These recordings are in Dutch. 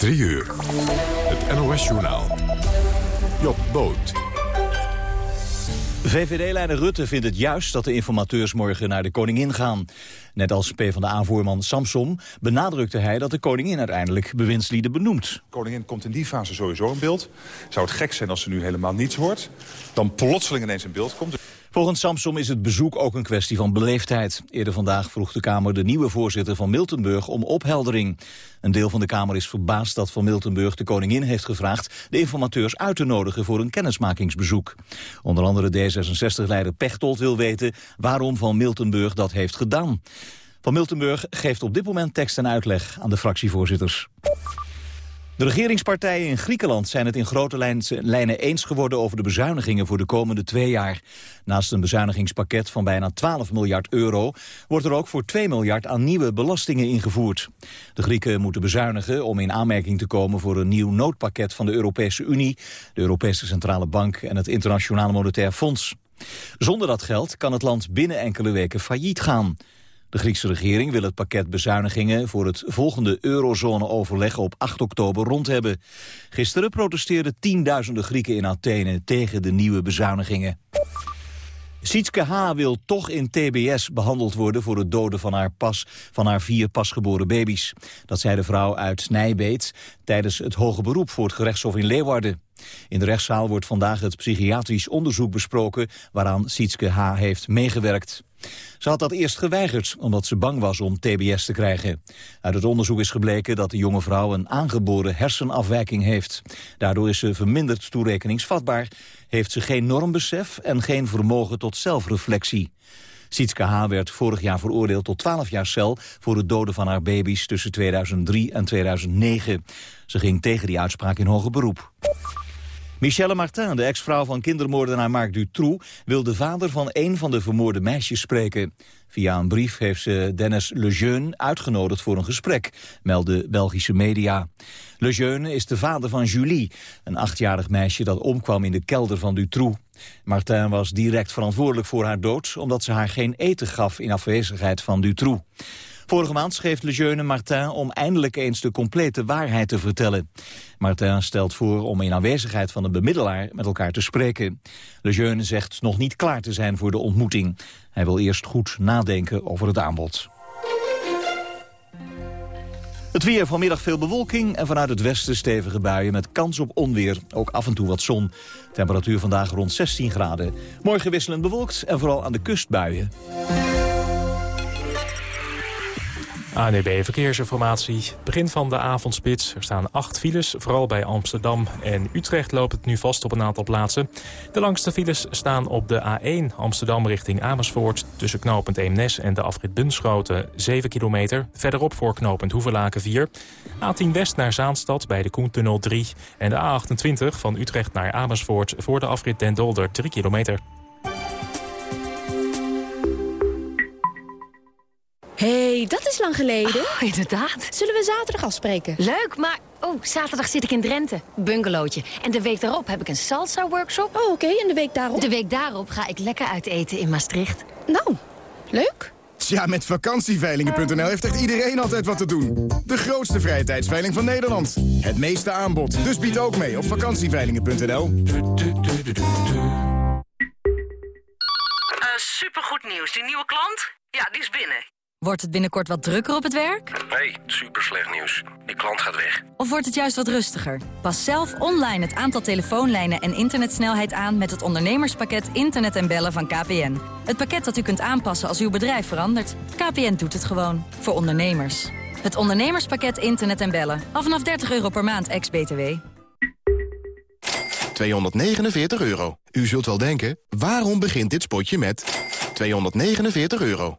3 uur. Het NOS-journaal. Job Boot. VVD-leider Rutte vindt het juist dat de informateurs morgen naar de koningin gaan. Net als PvdA-voorman Samson benadrukte hij dat de koningin uiteindelijk bewindslieden benoemt. De koningin komt in die fase sowieso in beeld. Zou het gek zijn als ze nu helemaal niets hoort. Dan plotseling ineens in beeld komt. Volgens Samsom is het bezoek ook een kwestie van beleefdheid. Eerder vandaag vroeg de Kamer de nieuwe voorzitter van Miltenburg om opheldering. Een deel van de Kamer is verbaasd dat Van Miltenburg de koningin heeft gevraagd... de informateurs uit te nodigen voor een kennismakingsbezoek. Onder andere D66-leider Pechtold wil weten waarom Van Miltenburg dat heeft gedaan. Van Miltenburg geeft op dit moment tekst en uitleg aan de fractievoorzitters. De regeringspartijen in Griekenland zijn het in grote lijnen eens geworden over de bezuinigingen voor de komende twee jaar. Naast een bezuinigingspakket van bijna 12 miljard euro wordt er ook voor 2 miljard aan nieuwe belastingen ingevoerd. De Grieken moeten bezuinigen om in aanmerking te komen voor een nieuw noodpakket van de Europese Unie, de Europese Centrale Bank en het Internationale Monetair Fonds. Zonder dat geld kan het land binnen enkele weken failliet gaan. De Griekse regering wil het pakket bezuinigingen voor het volgende eurozone-overleg op 8 oktober rond hebben. Gisteren protesteerden tienduizenden Grieken in Athene tegen de nieuwe bezuinigingen. Sietske H. wil toch in TBS behandeld worden voor het doden van haar, pas, van haar vier pasgeboren baby's. Dat zei de vrouw uit Nijbeet tijdens het hoge beroep voor het gerechtshof in Leeuwarden. In de rechtszaal wordt vandaag het psychiatrisch onderzoek besproken waaraan Sietske H. heeft meegewerkt. Ze had dat eerst geweigerd, omdat ze bang was om TBS te krijgen. Uit het onderzoek is gebleken dat de jonge vrouw een aangeboren hersenafwijking heeft. Daardoor is ze verminderd toerekeningsvatbaar, heeft ze geen normbesef en geen vermogen tot zelfreflectie. Sietske H. werd vorig jaar veroordeeld tot 12 jaar cel... voor het doden van haar baby's tussen 2003 en 2009. Ze ging tegen die uitspraak in hoger beroep. Michelle Martin, de ex-vrouw van kindermoordenaar Marc Dutroux... wil de vader van een van de vermoorde meisjes spreken. Via een brief heeft ze Dennis Lejeune uitgenodigd voor een gesprek... melden Belgische media. Lejeune is de vader van Julie, een achtjarig meisje... dat omkwam in de kelder van Dutroux. Martin was direct verantwoordelijk voor haar dood... omdat ze haar geen eten gaf in afwezigheid van Dutroux. Vorige maand schreef Lejeune Martin om eindelijk eens de complete waarheid te vertellen. Martin stelt voor om in aanwezigheid van een bemiddelaar met elkaar te spreken. Lejeune zegt nog niet klaar te zijn voor de ontmoeting. Hij wil eerst goed nadenken over het aanbod. Het weer vanmiddag veel bewolking en vanuit het westen stevige buien met kans op onweer. Ook af en toe wat zon. Temperatuur vandaag rond 16 graden. Morgen wisselend bewolkt en vooral aan de kust buien. ANB e Verkeersinformatie. Begin van de avondspits. Er staan acht files. Vooral bij Amsterdam en Utrecht loopt het nu vast op een aantal plaatsen. De langste files staan op de A1 Amsterdam richting Amersfoort... tussen knooppunt Eemnes en de afrit Bunschoten 7 kilometer. Verderop voor knooppunt Hoevelaken 4. A10 West naar Zaanstad bij de Koentunnel 3. En de A28 van Utrecht naar Amersfoort voor de afrit Den Dolder 3 kilometer. Hey, dat is lang geleden. Oh, inderdaad. Zullen we zaterdag afspreken? Leuk, maar... Oh, zaterdag zit ik in Drenthe. Bungalowtje. En de week daarop heb ik een salsa-workshop. Oh, oké. En de week daarop? De week daarop ga ik lekker uit eten in Maastricht. Nou, leuk. Tja, met vakantieveilingen.nl heeft echt iedereen altijd wat te doen. De grootste vrije tijdsveiling van Nederland. Het meeste aanbod. Dus bied ook mee op vakantieveilingen.nl. Uh, supergoed nieuws. Die nieuwe klant? Ja, die is binnen. Wordt het binnenkort wat drukker op het werk? Nee, super slecht nieuws. Die klant gaat weg. Of wordt het juist wat rustiger? Pas zelf online het aantal telefoonlijnen en internetsnelheid aan... met het ondernemerspakket Internet en Bellen van KPN. Het pakket dat u kunt aanpassen als uw bedrijf verandert. KPN doet het gewoon. Voor ondernemers. Het ondernemerspakket Internet en Bellen. Af vanaf 30 euro per maand, ex-BTW. 249 euro. U zult wel denken, waarom begint dit spotje met 249 euro?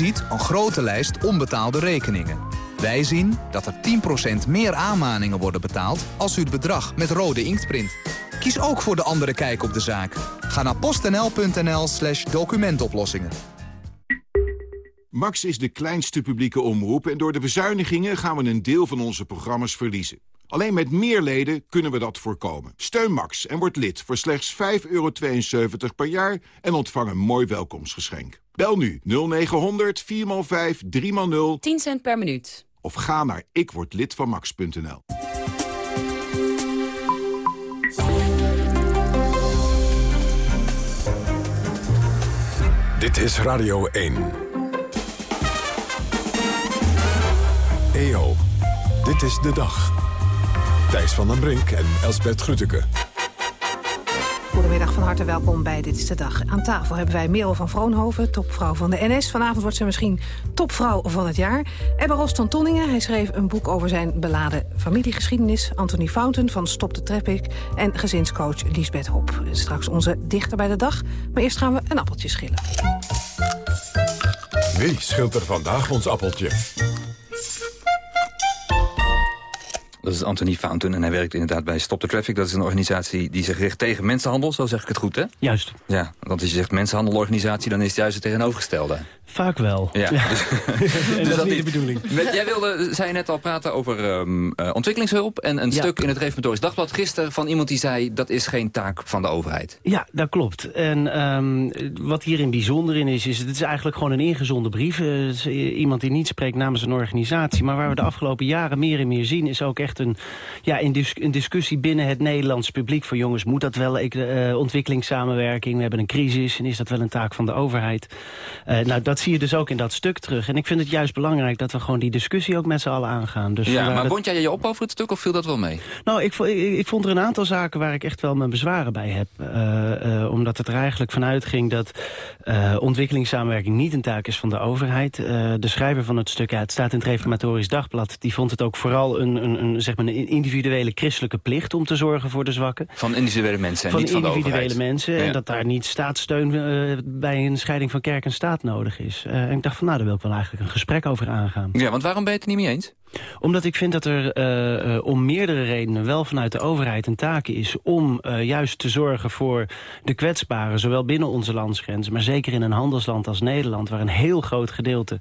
Ziet een grote lijst onbetaalde rekeningen. Wij zien dat er 10% meer aanmaningen worden betaald als u het bedrag met rode inkt print. Kies ook voor de andere kijk op de zaak. Ga naar postnl.nl slash documentoplossingen. Max is de kleinste publieke omroep en door de bezuinigingen gaan we een deel van onze programma's verliezen. Alleen met meer leden kunnen we dat voorkomen. Steun Max en word lid voor slechts 5,72 per jaar en ontvang een mooi welkomstgeschenk. Bel nu 0900 4x5 3x0 10 cent per minuut. of ga naar ikwordlidvanmax.nl. Dit is Radio 1. EO, dit is de dag. Thijs van den Brink en Elsbert Grütke. Goedemiddag, van harte welkom bij Dit is de Dag. Aan tafel hebben wij Merel van Vroonhoven, topvrouw van de NS. Vanavond wordt ze misschien topvrouw van het jaar. Ebba Roston Tonningen, hij schreef een boek over zijn beladen familiegeschiedenis. Anthony Fountain van Stop de Traffic. En gezinscoach Liesbeth Hop. Straks onze dichter bij de dag. Maar eerst gaan we een appeltje schillen. Wie schilt er vandaag ons appeltje? Dat is Anthony Fountain en hij werkt inderdaad bij Stop the Traffic. Dat is een organisatie die zich richt tegen mensenhandel, zo zeg ik het goed, hè? Juist. Ja, want als je zegt mensenhandelorganisatie, dan is het juist het tegenovergestelde. Vaak wel. Ja, Ja. dus- dat is niet de bedoeling. Met- Jij wilde, zei je net al, praten over ehm, eh, ontwikkelingshulp... en een Ja. stuk in het Reformatorisch Dagblad gisteren van iemand die zei... dat is geen taak van de overheid. Ja, dat klopt. En ehm, wat hierin bijzonder in is, is het is eigenlijk gewoon een ingezonden brief. Is iemand die niet spreekt namens een organisatie. Maar waar we de afgelopen jaren meer en meer zien... is ook echt een, ja, een, dis- een discussie binnen het Nederlands publiek. Van jongens, moet dat wel Ik- eh, ontwikkelingssamenwerking? We hebben een crisis en is dat wel een taak van de overheid? Eh, nou, dat zie je dus ook in dat stuk terug. En ik vind het juist belangrijk dat we gewoon die discussie ook met z'n allen aangaan. Dus ja, maar dat- wond jij je op over het stuk of viel dat wel mee? Nou, ik, ik, ik vond er een aantal zaken waar ik echt wel mijn bezwaren bij heb. Eh, omdat het er eigenlijk vanuit ging dat ontwikkelingssamenwerking niet een taak is van de overheid. De schrijver van het stuk, ja, het staat in het Reformatorisch Dagblad... die vond het ook vooral een, een, een, zeg maar een individuele christelijke plicht om te zorgen voor de zwakken. Van individuele mensen en van niet van de individuele mensen. Ja. En dat daar niet staatssteun eh, bij een scheiding van kerk en staat nodig is. Eh, en ik dacht van, nou, daar wil ik wel eigenlijk een gesprek over aangaan. Ja, want waarom ben je het er niet mee eens? Omdat ik vind dat er eh, eh, om meerdere redenen wel vanuit de overheid een taak is... om eh, juist te zorgen voor de kwetsbaren, zowel binnen onze landsgrenzen... maar zeker in een handelsland als Nederland... waar een heel groot gedeelte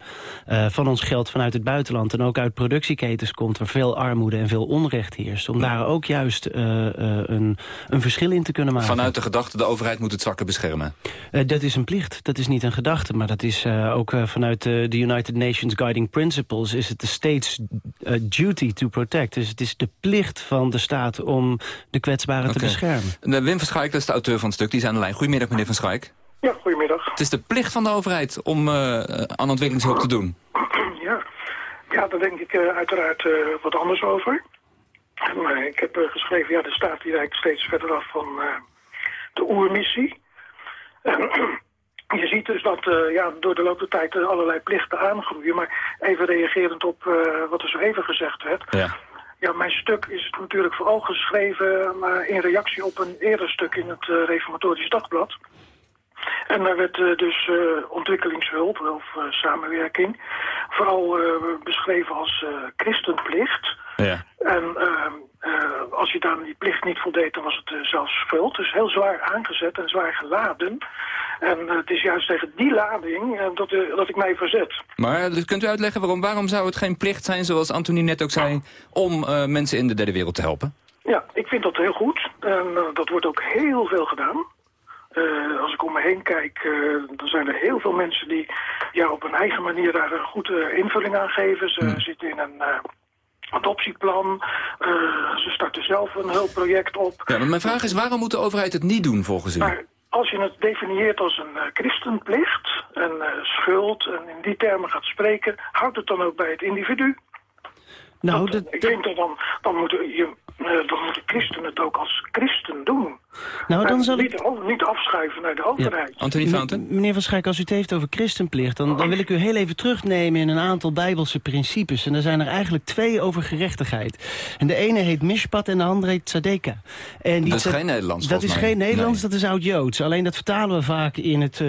van ons geld vanuit het buitenland... en ook uit productieketens komt waar veel armoede en veel onrecht heerst... om daar ook juist een, een verschil in te kunnen maken. Vanuit de gedachte, de overheid moet het zwakke beschermen. Dat is een plicht, dat is niet een gedachte. Maar dat is ook vanuit de United Nations Guiding Principles... is het de state's eh, duty to protect. Dus het is de plicht van de staat om de kwetsbaren te beschermen. De Wim van Schaik, dat is de auteur van het stuk, die is aan de lijn. Goedemiddag, meneer van Schaik. Ja, goedemiddag. Het is de plicht van de overheid om eh, aan ontwikkelingshulp te doen. Ja, ja daar denk ik eh, uiteraard eh, wat anders over. Eh, ik heb eh, geschreven, ja, de staat die rijdt steeds verder af van eh, de oermissie. Je ziet dus dat eh, ja, door de loop der tijd allerlei plichten aangroeien. Maar even reagerend op eh, wat er zo even gezegd werd. Ja. Ja, mijn stuk is natuurlijk vooral geschreven maar in reactie op een eerder stuk in het eh, Reformatorisch Dagblad. En daar werd dus ontwikkelingshulp of samenwerking vooral beschreven als christenplicht. Ja. En eh, als je dan die plicht niet voldeed, dan was het eh, zelfs schuld. Dus heel zwaar aangezet en zwaar geladen. En eh, het is juist tegen die lading dat, dat ik mij verzet. Maar kunt u uitleggen waarom, waarom zou het geen plicht zijn, zoals Antonie net ook zei, om mensen in de derde wereld te helpen? Ja, ik vind dat heel goed. En dat wordt ook heel veel gedaan. Als ik om me heen kijk, eh, dan zijn er heel veel mensen die ja, op hun eigen manier daar een goede invulling aan geven. Ze zitten in een adoptieplan. Eh, ze starten zelf een hulpproject op. Ja, maar mijn vraag is, waarom moet de overheid het niet doen volgens u? Maar als je het definieert als een eh, christenplicht en eh, schuld en in die termen gaat spreken, houdt het dan ook bij het individu? Nou, dat, ik vind dat dan, dan moeten, je, eh, dan moeten christenen het ook als christen doen. Nou, dan zal niet, o- niet afschuiven naar de overheid. Anthony Fountain? M- Meneer Van Schaik, als u het heeft over christenplicht... Dan, dan wil ik u heel even terugnemen in een aantal bijbelse principes. En er zijn er eigenlijk twee over gerechtigheid. En de ene heet mishpat en de andere heet tzedeka. En Dat is geen Nederlands, Dat is mij. geen Nederlands, dat is oud-Joods. Alleen dat vertalen we vaak in het, eh,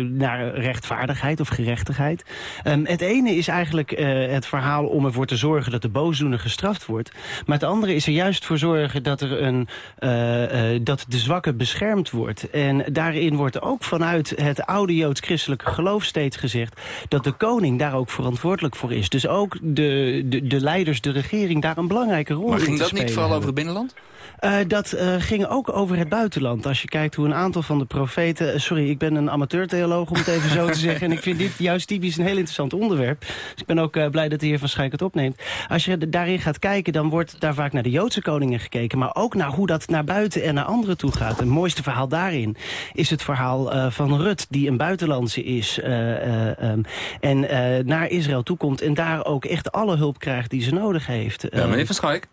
naar rechtvaardigheid of gerechtigheid. Ehm, het ene is eigenlijk eh, het verhaal om ervoor te zorgen... dat de boosdoener gestraft wordt. Maar het andere is er juist voor zorgen dat, er een, eh, eh, dat de zwakke beschermd wordt. En daarin wordt ook vanuit het oude Joods-christelijke geloof steeds gezegd... dat de koning daar ook verantwoordelijk voor is. Dus ook de, de, de leiders, de regering daar een belangrijke rol Maar in ging te dat niet spelen vooral over het binnenland? Eh, dat eh, ging ook over het buitenland. Als je kijkt hoe een aantal van de profeten... eh, sorry, ik ben een amateur-theoloog om het even zo te zeggen... en ik vind dit juist typisch een heel interessant onderwerp. Dus ik ben ook blij dat de heer Van Schaik het opneemt. Als je daarin gaat kijken, dan wordt daar vaak naar de Joodse koningen gekeken... maar ook naar hoe dat naar buiten en naar anderen toe gaat. Het mooiste verhaal daarin is het verhaal van Rut... die een buitenlandse is eh, eh, ehm, en naar Israël toekomt... en daar ook echt alle hulp krijgt die ze nodig heeft. Ja, meneer Van Schaik?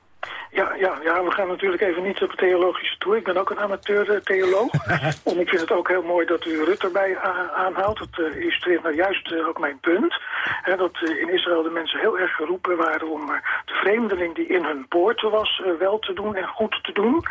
Ja, ja, ja, we gaan natuurlijk even niet op het theologische toe. Ik ben ook een amateur-theoloog. en ik vind het ook heel mooi dat u Rut erbij a- aanhaalt. Het eh, illustreert nou juist eh, ook mijn punt. Hè, dat eh, in Israël de mensen heel erg geroepen waren om eh, de vreemdeling die in hun poorten was eh, wel te doen en goed te doen.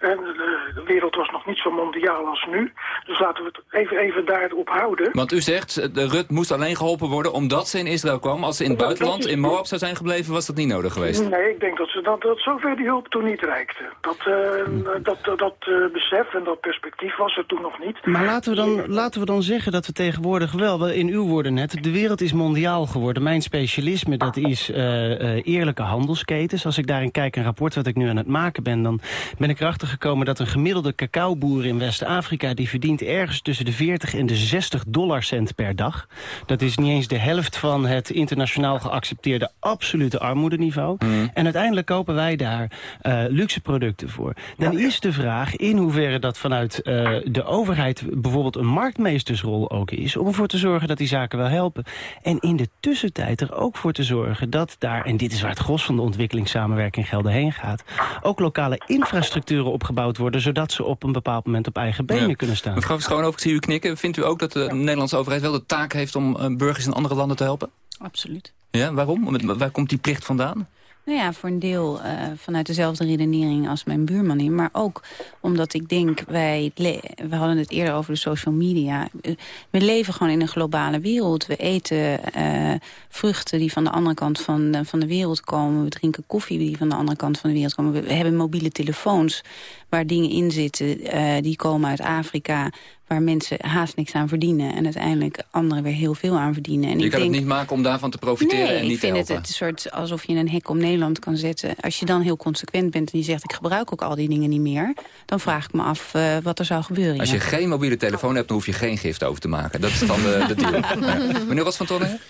En de, wereld was nog niet zo mondiaal als nu. Dus laten we het even, even daarop houden. Want u zegt, eh, de Rut moest alleen geholpen worden omdat ze in Israël kwam. Als ze in het Dat- buitenland, dat in Moab zou zijn gebleven, was dat niet nodig geweest. Nee, ik denk dat ze dat, dat zover die hulp toen niet reikte. Dat, eh, dat, dat, dat eh, besef en dat perspectief was er toen nog niet. Maar laten we, dan, laten we dan zeggen dat we tegenwoordig wel, in uw woorden net... de wereld is mondiaal geworden. Mijn specialisme dat is eh, eh, eerlijke handelsketens. Als ik daarin kijk, een rapport wat ik nu aan het maken ben... dan ben ik erachter gekomen dat een gemiddelde cacaoboer in West-Afrika... die verdient ergens tussen de 40 en de 60 dollar cent per dag. Dat is niet eens de helft van het internationaal geaccepteerde absolute armoedeniveau. En uiteindelijk kopen wij daar eh, luxe producten voor. Dan is de vraag in hoeverre dat vanuit eh, de overheid bijvoorbeeld een marktmeestersrol ook is... om ervoor te zorgen dat die zaken wel helpen. En in de tussentijd er ook voor te zorgen dat daar... en dit is waar het gros van de ontwikkelingssamenwerking gelden heen gaat... ook lokale infrastructuren opgebouwd worden... zodat ze op een bepaald moment op eigen benen Ja. kunnen staan. Mevrouw Schoonhoofd, ik zie u knikken. Vindt u ook dat de Nederlandse overheid wel de taak heeft om eh, burgers in andere landen te helpen? Absoluut. Ja, waarom? Waar komt die plicht vandaan? Nou ja, voor een deel eh, vanuit dezelfde redenering als mijn buurman in. Maar ook omdat ik denk, wij we hadden het eerder over de social media. Eh, We leven gewoon in een globale wereld. We eten eh, vruchten die van de andere kant van van de wereld komen. We drinken koffie die van de andere kant van de wereld komen. We, we hebben mobiele telefoons waar dingen in zitten. die komen uit Afrika, waar mensen haast niks aan verdienen. En uiteindelijk anderen weer heel veel aan verdienen. En je ik kan denk, het niet maken om daarvan te profiteren nee, en niet ik vind het het soort alsof je een hek om Nederland kan zetten. Als je dan heel consequent bent en je zegt... ik gebruik ook al die dingen niet meer... dan vraag ik me af eh, wat er zou gebeuren. Als ja. je geen mobiele telefoon hebt, dan hoef je geen gift over te maken. Dat is dan de, de deal. Ja. Meneer Rots van Tonningen?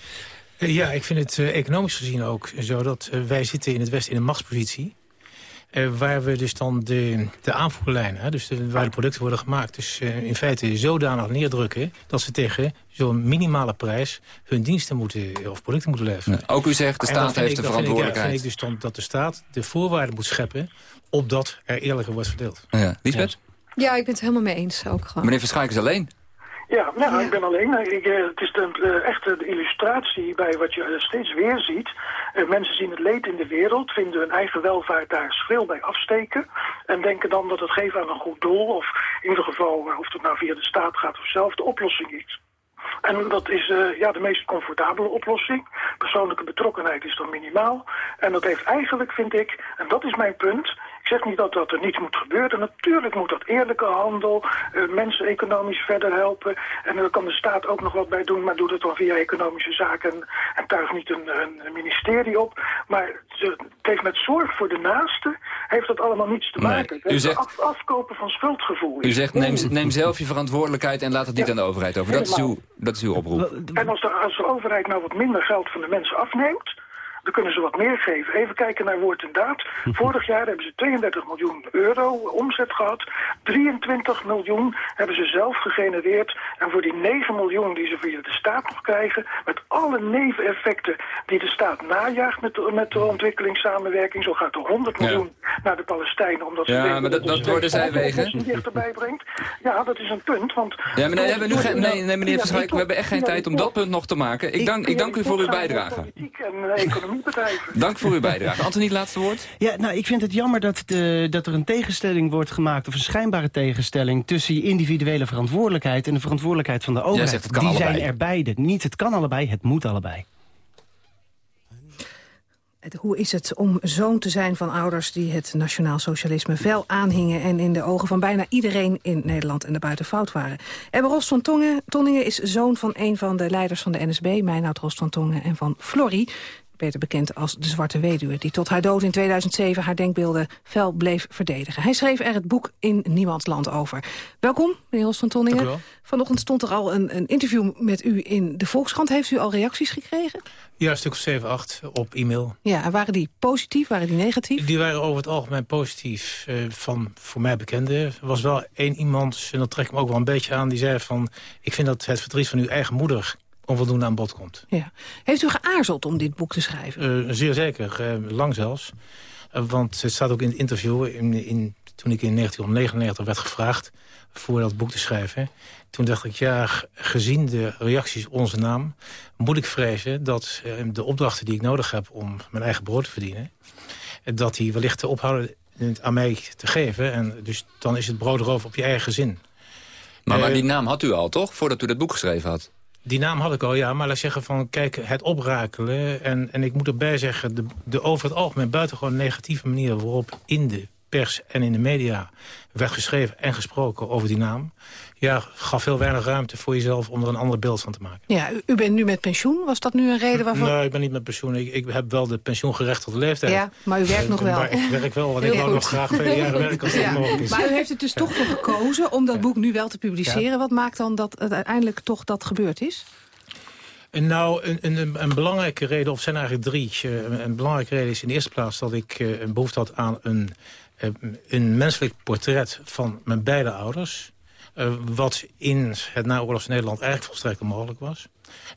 Eh, Ja, ik vind het eh, economisch gezien ook zo dat wij zitten in het Westen in een machtspositie. Eh, waar we dus dan de, de aanvoerlijnen, hè, dus de, waar de producten worden gemaakt... dus eh, in feite zodanig neerdrukken dat ze tegen zo'n minimale prijs... hun diensten moeten, of producten moeten leveren. Ook u zegt, de staat heeft ik- de dan vind ik- ja, verantwoordelijkheid. vind ik dus dan dat de staat de voorwaarden moet scheppen... opdat er eerlijker wordt verdeeld. Ja. Lisbeth? Ja, ik ben het helemaal mee eens ook gewoon. Meneer Verschaik is alleen. Ja, nou, ik ben alleen. Ik, eh, het is de, echt de illustratie bij wat je eh, steeds weer ziet. Eh, mensen zien het leed in de wereld, vinden hun eigen welvaart daar schil bij afsteken. En denken dan dat het geven aan een goed doel, of in ieder geval, of het nou via de staat gaat of zelf, de oplossing is. En dat is ja, de meest comfortabele oplossing. Persoonlijke betrokkenheid is dan minimaal. En dat heeft eigenlijk, vind ik, en dat is mijn punt... Ik zeg niet dat, dat er niets moet gebeuren. Natuurlijk moet dat eerlijke handel, eh, mensen economisch verder helpen. En daar kan de staat ook nog wat bij doen, maar doet het dan via economische zaken en, en tuigt niet een, een ministerie op. Maar het heeft met zorg voor de naaste, heeft dat allemaal niets te Nee, maken. Het u zegt- af- afkopen van schuldgevoel. U zegt, neem, neem zelf je verantwoordelijkheid en laat het niet aan de overheid over. Dat is uw, dat is uw oproep. En als de, als de overheid nou wat minder geld van de mensen afneemt... dan kunnen ze wat meer geven. Even kijken naar woord en daad. Vorig jaar hebben ze 32 miljoen euro omzet gehad. 23 miljoen hebben ze zelf gegenereerd. En voor die 9 miljoen die ze via de staat nog krijgen... met alle neveneffecten die de staat najaagt met de, met de ontwikkelingssamenwerking... zo gaat er 100 miljoen naar de Palestijnen. Omdat ze Ja, maar dat- dat worden oplossing dichterbij brengt. Ja, dat is een punt. Want Ja, maar nee, we hebben nu geen, nee, nee, meneer Ja, Verschuik, we hebben echt geen tijd om dat punt nog te maken. Ik dank, ik dank u voor uw bijdrage. Politiek en eh, Dank voor uw bijdrage. Anthony, het laatste woord? Ja, nou, ik vind het jammer dat, de, dat er een tegenstelling wordt gemaakt... of een schijnbare tegenstelling tussen je individuele verantwoordelijkheid... en de verantwoordelijkheid van de overheid. zegt het kan Die allebei. zijn er beide. Niet het kan allebei, het moet allebei. Hoe is het om zoon te zijn van ouders die het nationaal socialisme fel aanhingen... en in de ogen van bijna iedereen in Nederland en daarbuiten fout waren? Ebbe Rost van Tongen, Tonningen is zoon van een van de leiders van de NSB... Meinoud Rost van Tongen en van Florrie beter bekend als de Zwarte Weduwe... die tot haar dood in 2007 haar denkbeelden fel bleef verdedigen. Hij schreef er het boek In Niemands Land over. Welkom, meneer Rost van Tonningen. Vanochtend stond er al een, een interview met u in de Volkskrant. Heeft u al reacties gekregen? Ja, een stuk of 7, 8 op e-mail. Ja, en waren die positief, waren die negatief? Die waren over het algemeen positief eh, van voor mij bekende. Er was wel één iemand, en dat trek ik me ook wel een beetje aan... die zei van, ik vind dat het verdriet van uw eigen moeder onvoldoende aan bod komt. Ja. Heeft u geaarzeld om dit boek te schrijven? Eh, zeer zeker, eh, lang zelfs. Eh, want het staat ook in het interview, in, in, toen ik in 1999 werd gevraagd... voor dat boek te schrijven. Toen dacht ik, ja, gezien de reacties op onze naam... moet ik vrezen dat de opdrachten die ik nodig heb om mijn eigen brood te verdienen... dat die wellicht te ophouden het aan mij te geven. En dus dan is het broodroof op je eigen gezin. Maar, maar die naam had u al, toch? Voordat u dat boek geschreven had. Die naam had ik al, ja. Maar laat zeggen van, kijk, het oprakelen. En, en ik moet erbij zeggen, de, de over het algemeen buitengewoon negatieve manier... waarop in de pers en in de media werd geschreven en gesproken over die naam... ja, gaf heel weinig ruimte voor jezelf om er een ander beeld van te maken. Ja, u, u bent nu met pensioen. Was dat nu een reden waarvan... Nee, ik ben niet met pensioen. Ik, ik heb wel de pensioengerechtigde leeftijd. Ja, maar u werkt Eh, nog wel. Maar ik werk wel, want Heel ik wou goed. nog graag vele jaren werken als dat Ja, mogelijk is. Maar u heeft er dus toch voor gekozen om dat boek nu wel te publiceren. Wat maakt dan dat het uiteindelijk toch dat gebeurd is? En Nou, een, een, een belangrijke reden, of zijn eigenlijk drie. Eh, Een, een belangrijke reden is in de eerste plaats dat ik eh, een behoefte had aan een, eh, een menselijk portret van mijn beide ouders. Eh, wat in het naoorlogs Nederland eigenlijk volstrekt onmogelijk was.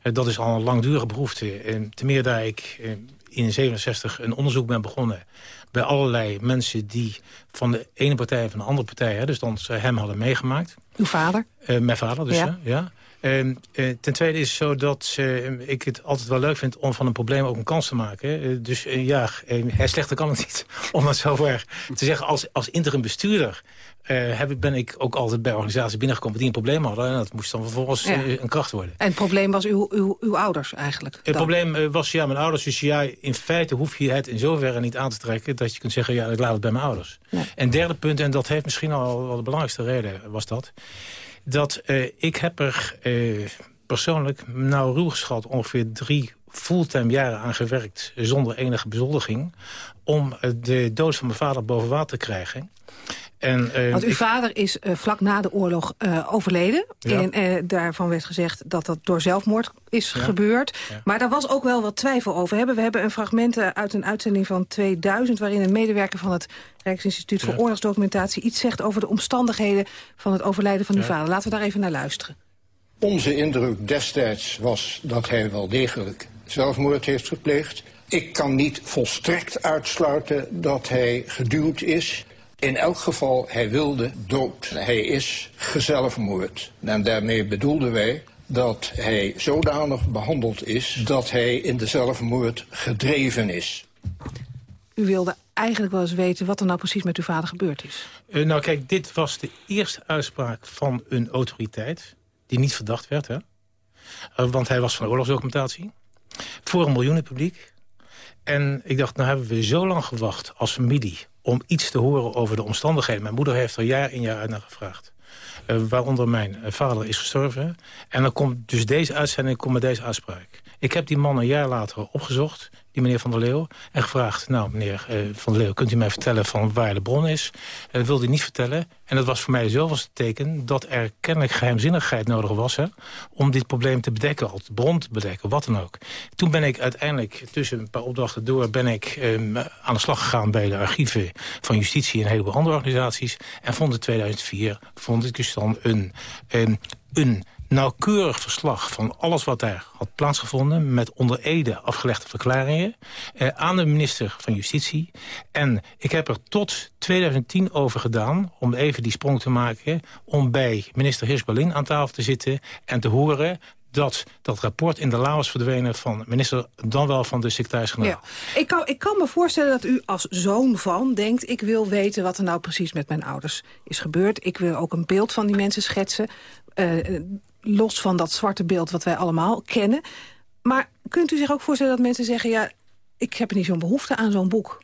Eh, dat is al een langdurige behoefte. En ten meer daar ik eh, in 67 een onderzoek ben begonnen bij allerlei mensen die van de ene partij van de andere partij, hè, dus dan ze hem hadden meegemaakt. Uw vader? Eh, mijn vader dus, Ja. ja. ja. Ehm, eh, ten tweede is het zo dat eh, ik het altijd wel leuk vind om van een probleem ook een kans te maken. Eh, dus eh, ja, hij slechter kan het niet. Om het zo ver te zeggen, als, als interim bestuurder heb, ik- ben ik ook altijd bij organisaties binnengekomen die een probleem hadden. En dat moest dan vervolgens Ja. een kracht worden. En het probleem was uw, uw, uw ouders eigenlijk. Het dan. probleem was ja, mijn ouders. Dus ja, in feite hoef je het in zoverre niet aan te trekken... dat je kunt zeggen, ja, ik laat het bij mijn ouders. En derde punt, en dat heeft misschien al wel de belangrijkste reden, was dat... dat eh, ik heb er eh, persoonlijk, nou ruw geschat... ongeveer drie fulltime jaren aan gewerkt... zonder enige bezoldiging... om eh, de dood van mijn vader boven water te krijgen... En, eh, Want uw ik- vader is eh, vlak na de oorlog eh, overleden. Ja. En eh, daarvan werd gezegd dat dat door zelfmoord is Ja. gebeurd. Ja. Maar daar was ook wel wat twijfel over. Hebben. We hebben een fragment uit een uitzending van 2000... waarin een medewerker van het Rijksinstituut voor. Oorlogsdocumentatie... iets zegt over de omstandigheden van het overlijden van uw vader. Laten we daar even naar luisteren. Onze indruk destijds was dat hij wel degelijk zelfmoord heeft gepleegd. Ik kan niet volstrekt uitsluiten dat hij geduwd is. In elk geval, hij wilde dood. Hij is gezelfmoord. En daarmee bedoelden wij dat hij zodanig behandeld is dat hij in de zelfmoord gedreven is. U wilde eigenlijk wel eens weten wat er nou precies met uw vader gebeurd is. Eh, nou kijk, dit was de eerste uitspraak van een autoriteit... die niet verdacht werd, hè? Eh, want hij was van oorlogsdocumentatie. Voor een miljoenenpubliek. En ik dacht, nou hebben we zo lang gewacht als familie... om iets te horen over de omstandigheden. Mijn moeder heeft er jaar in jaar uit naar gevraagd. Eh, waaronder mijn eh, vader is gestorven. En dan komt dus deze uitzending komt met deze uitspraak. Ik heb die man een jaar later opgezocht, die meneer Van der Leeuw... en gevraagd, nou meneer eh, Van der Leeuw, kunt u mij vertellen van waar de bron is? Eh, Dat wilde hij niet vertellen. En dat was voor mij zelf als teken dat er kennelijk geheimzinnigheid nodig was... Hè, om dit probleem te bedekken, of de bron te bedekken, wat dan ook. Toen ben ik uiteindelijk, tussen een paar opdrachten door... ben ik ehm, aan de slag gegaan bij de archieven van justitie... en een heleboel andere organisaties. En vond in 2004 vond ik dus dan een, een, een nauwkeurig verslag van alles wat daar had plaatsgevonden... met onder ede afgelegde verklaringen eh, aan de minister van Justitie. En ik heb er tot 2010 over gedaan, om even die sprong te maken... om bij minister Hirsch-Berlin aan tafel te zitten en te horen dat dat rapport in de la was verdwenen van minister, dan wel van de secretaris-generaal. Ja. Ik, kan, ik kan me voorstellen dat u als zoon van denkt... ik wil weten wat er nou precies met mijn ouders is gebeurd. Ik wil ook een beeld van die mensen schetsen. Uh, los van dat zwarte beeld wat wij allemaal kennen. Maar kunt u zich ook voorstellen dat mensen zeggen... ja, ik heb niet zo'n behoefte aan zo'n boek...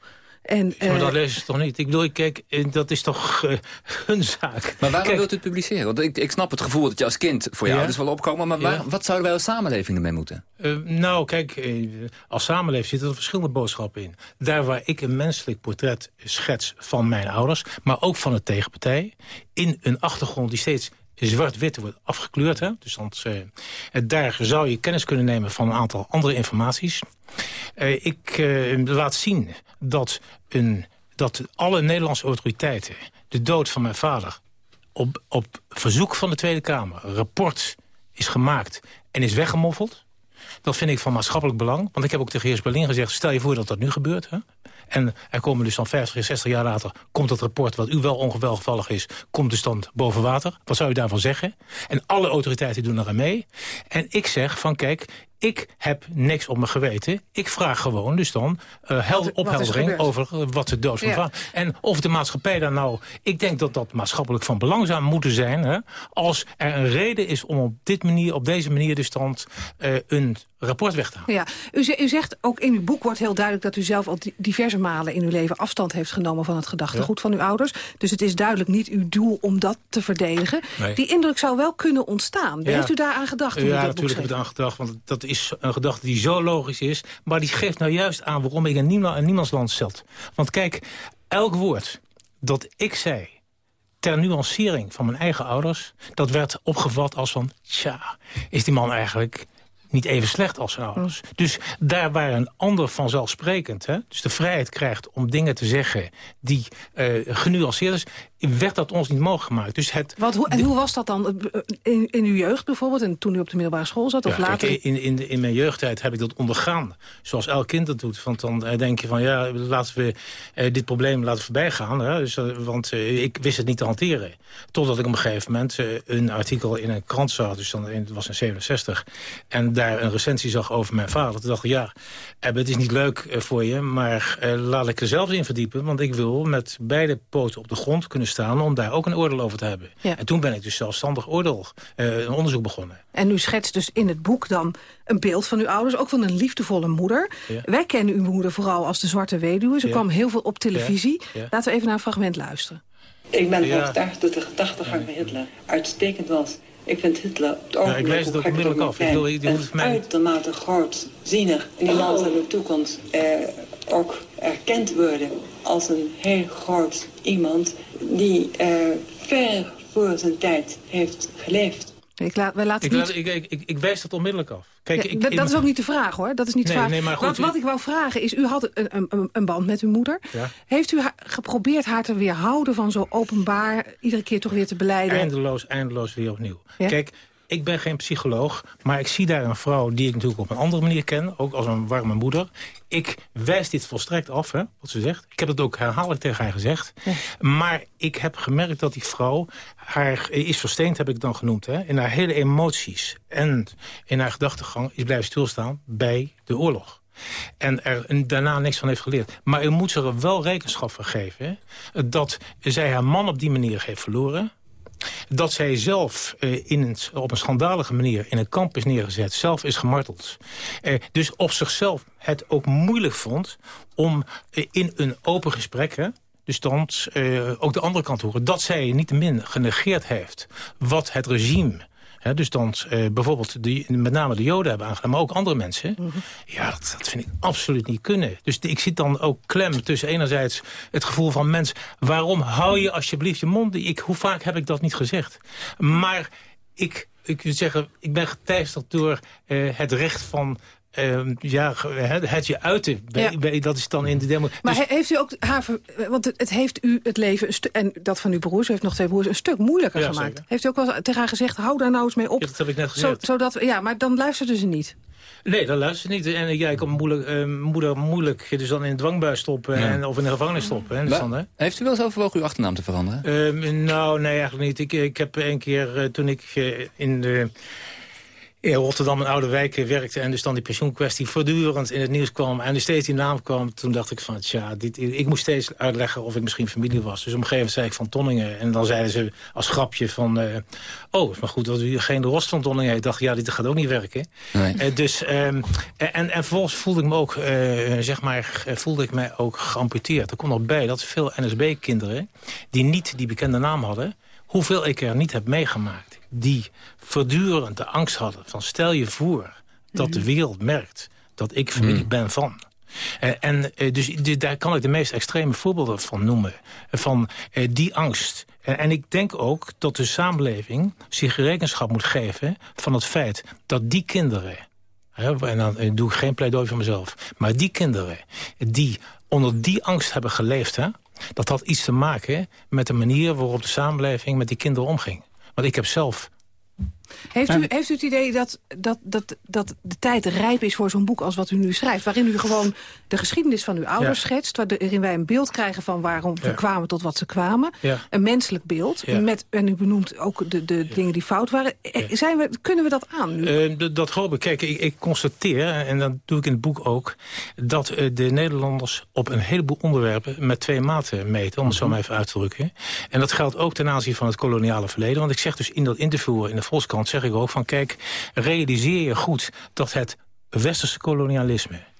En, maar dat lezen ze toch niet? Ik bedoel, ik kijk, eh, dat is toch uh, hun zaak. Maar waarom wilt u het publiceren? Want ik, ik snap het gevoel dat je als kind voor jou ja. dus wel opkomen... maar waar, wat zouden wij als samenleving ermee moeten? Uh, nou, kijk, als samenleving zitten er verschillende boodschappen in. Daar waar ik een menselijk portret schets van mijn ouders... maar ook van de tegenpartij... in een achtergrond die steeds zwart-wit wordt afgekleurd. Hè? Dus dan, uh, daar zou je kennis kunnen nemen van een aantal andere informaties. Uh, ik laat zien dat, een, dat alle Nederlandse autoriteiten... de dood van mijn vader op, op verzoek van de Tweede Kamer... rapport is gemaakt en is weggemoffeld. Dat vind ik van maatschappelijk belang. Want ik heb ook tegen heer Berlin gezegd... stel je voor dat dat nu gebeurt. Hè? En er komen dus dan 50, 60 jaar later... komt dat rapport, wat u wel ongewelgevallig is... komt dus dan boven water. Wat zou u daarvan zeggen? En alle autoriteiten doen eraan mee. En ik zeg van kijk, ik heb niks op mijn geweten. Ik vraag gewoon dus dan uh, hel, opheldering over uh, wat de dood van ja. En of de maatschappij daar nou... Ik denk dat dat maatschappelijk van belang zou moeten zijn... Hè, als er een reden is om op, dit manier, op deze manier dus dan uh, een rapport weg te halen. Ja, u, u, zegt ook in uw boek wordt heel duidelijk... dat u zelf al diverse malen in uw leven afstand heeft genomen... van het gedachtegoed ja. van uw ouders. Dus het is duidelijk niet uw doel om dat te verdedigen. Nee. Die indruk zou wel kunnen ontstaan. Ja. Heeft u daar aan gedacht? Ja, natuurlijk heb ik aan gedacht. Want dat is een gedachte die zo logisch is. Maar die geeft nou juist aan waarom ik in, niemand, in niemands land zat. Want kijk, elk woord dat ik zei ter nuancering van mijn eigen ouders... dat werd opgevat als van... tja, is die man eigenlijk niet even slecht als zijn ouders. Dus daar waar een ander vanzelfsprekend... Hè, dus de vrijheid krijgt om dingen te zeggen die uh, genuanceerd is werd dat ons niet mogelijk gemaakt. Dus het, Wat, hoe, en hoe was dat dan in, in uw jeugd bijvoorbeeld... en toen u op de middelbare school zat? Of ja, later? Kijk, in, in, in mijn jeugdtijd heb ik dat ondergaan. Zoals elk kind dat doet. Want dan denk je van, ja, laten we eh, dit probleem laten voorbij gaan. Hè? Dus, want ik wist het niet te hanteren. Totdat ik op een gegeven moment een artikel in een krant zag. Dus dan, het was in 67. En daar een recensie zag over mijn vader. Toen dacht ik, ja, het is niet leuk voor je... maar laat ik er zelf in verdiepen. Want ik wil met beide poten op de grond kunnen staan... om daar ook een oordeel over te hebben. Ja. En toen ben ik dus zelfstandig oordeel, een onderzoek begonnen. En u schetst dus in het boek dan een beeld van uw ouders... ook van een liefdevolle moeder. Ja. Wij kennen uw moeder vooral als de zwarte weduwe. Ze ja. kwam heel veel op televisie. Laten we even naar een fragment luisteren. Ik ben overtuigd dat de gedachtegang van Hitler uitstekend was. Ik vind Hitler op het ogenblik... Ja, ik lees het ook onmiddellijk af. Ik wil, die hoeft mij... uitermate groot, zienig. En die man zal in de toekomst eh, ook erkend worden als een heel groot iemand die uh, ver voor zijn tijd heeft geleefd. Ik, laat, wij laten ik, laat, ik, ik, ik, ik, wijs dat onmiddellijk af. Kijk, ja, ik, dat is ook niet de vraag hoor. Dat is niet de vraag. Nee, maar goed, wat, wat ik wou vragen is, u had een, een, een band met uw moeder. Ja. Heeft u geprobeerd haar te weerhouden van zo openbaar... iedere keer toch weer te beleiden? Eindeloos, eindeloos weer opnieuw. Ja? Kijk, ik ben geen psycholoog, maar ik zie daar een vrouw... die ik natuurlijk op een andere manier ken, ook als een warme moeder. Ik wijs dit volstrekt af, hè, wat ze zegt. Ik heb het ook herhaaldelijk tegen haar gezegd. Ja. Maar ik heb gemerkt dat die vrouw... haar is versteend, heb ik dan genoemd... Hè, in haar hele emoties en in haar gedachtegang... is blijven stilstaan bij de oorlog. En er daarna niks van heeft geleerd. Maar u moet ze er wel rekenschap van geven... Hè, dat zij haar man op die manier heeft verloren dat zij zelf uh, in op een schandalige manier in een kamp is neergezet. Zelf is gemarteld. Uh, dus op zichzelf het ook moeilijk vond om uh, in een open gesprek... Dus dan ook de andere kant te horen... dat zij niet min genegeerd heeft wat het regime He, dus dan uh, bijvoorbeeld de, met name de Joden hebben aangedaan, maar ook andere mensen. Mm -hmm. Ja, dat, dat, vind ik absoluut niet kunnen. Dus ik zit dan ook klem tussen enerzijds het gevoel van mens... waarom hou je alsjeblieft je mond? Ik, hoe vaak heb ik dat niet gezegd? Maar ik, ik wil zeggen, ik ben geteisterd door uh, het recht van ehm, ja, het, het je uiten, bij- bij- dat is dan in de demo. Maar Dus- he- heeft u ook haar... Want het, het heeft u het leven, en dat van uw broers, u heeft nog twee broers, een stuk moeilijker Ja, gemaakt. zeker. Heeft u ook wel tegen haar gezegd, hou daar nou eens mee op? Ja, dat heb ik net Zo- gezegd. zodat, ja, maar dan luisterde ze niet. Nee, dat luistert niet. En ja, ik kan moeilijk, eh, moeder moeilijk dus dan in een dwangbuis stoppen Ja. en, of in de gevangenis stoppen. Hè, Wa- dan, hè. Heeft u wel eens overwogen uw achternaam te veranderen? Ehm, nou, nee, eigenlijk niet. Ik, ik heb een keer, eh, toen ik eh, in, de, in Rotterdam, een oude wijk, werkte... en dus dan die pensioenkwestie voortdurend in het nieuws kwam... en er steeds die naam kwam, toen dacht ik van... tja, dit, ik moest steeds uitleggen of ik misschien familie was. Dus op een gegeven moment zei ik van Tonningen. En dan zeiden ze als grapje van... eh, oh, maar goed dat u geen Rost van Tonningen heeft. Ik dacht, ja, dit gaat ook niet werken. Nee. Eh, dus, ehm, en, en vervolgens voelde ik me ook, eh, zeg maar, voelde ik mij ook geamputeerd. Er komt nog bij dat veel NSB-kinderen die niet die bekende naam hadden, hoeveel ik er niet heb meegemaakt, die voortdurend de angst hadden van stel je voor dat de wereld merkt dat ik familie ben van. Eh, en eh, dus daar kan ik de meest extreme voorbeelden van noemen. Eh, Van eh, die angst. En ik denk ook dat de samenleving zich rekenschap moet geven... van het feit dat die kinderen... Hè, en dan doe ik geen pleidooi voor mezelf... maar die kinderen die onder die angst hebben geleefd... Hè, dat had iets te maken met de manier waarop de samenleving... met die kinderen omging. Want ik heb zelf Heeft u, heeft u het idee dat, dat, dat, dat de tijd rijp is voor zo'n boek als wat u nu schrijft? Waarin u gewoon de geschiedenis van uw ouders Ja. schetst... waarin wij een beeld krijgen van waarom ze kwamen tot wat ze kwamen. Ja. Een menselijk beeld. Met, en u benoemt ook de, de dingen die fout waren. Eh, Zijn we, kunnen we dat aan nu? Eh, dat hoop ik. Kijk, ik, ik constateer, en dat doe ik in het boek ook... dat eh, de Nederlanders op een heleboel onderwerpen met twee maten meten... om het zo maar even uit te drukken. En dat geldt ook ten aanzien van het koloniale verleden. Want ik zeg dus in dat interview in de Volkskrant... zeg ik ook van, kijk, realiseer je goed dat het westerse kolonialisme...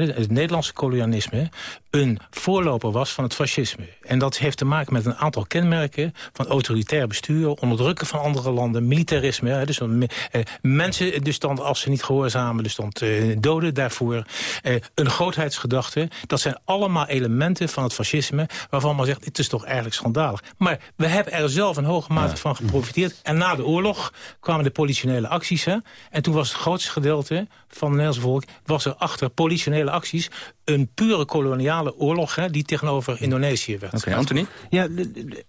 het Nederlandse kolonialisme een voorloper was van het fascisme. En dat heeft te maken met een aantal kenmerken van autoritair bestuur, onderdrukken van andere landen, militarisme. Hè, dus dan, eh, mensen dus dan als ze niet gehoorzamen, dus dan eh, doden daarvoor. Eh, een grootheidsgedachte. Dat zijn allemaal elementen van het fascisme waarvan men zegt, dit is toch eigenlijk schandalig. Maar we hebben er zelf een hoge mate van geprofiteerd. En na de oorlog kwamen de politionele acties. Hè, en toen was het grootste gedeelte van het Nederlandse volk was er achter politionele acties een pure koloniale oorlog hè, die tegenover Indonesië werd. Oké, Anthony? Ja,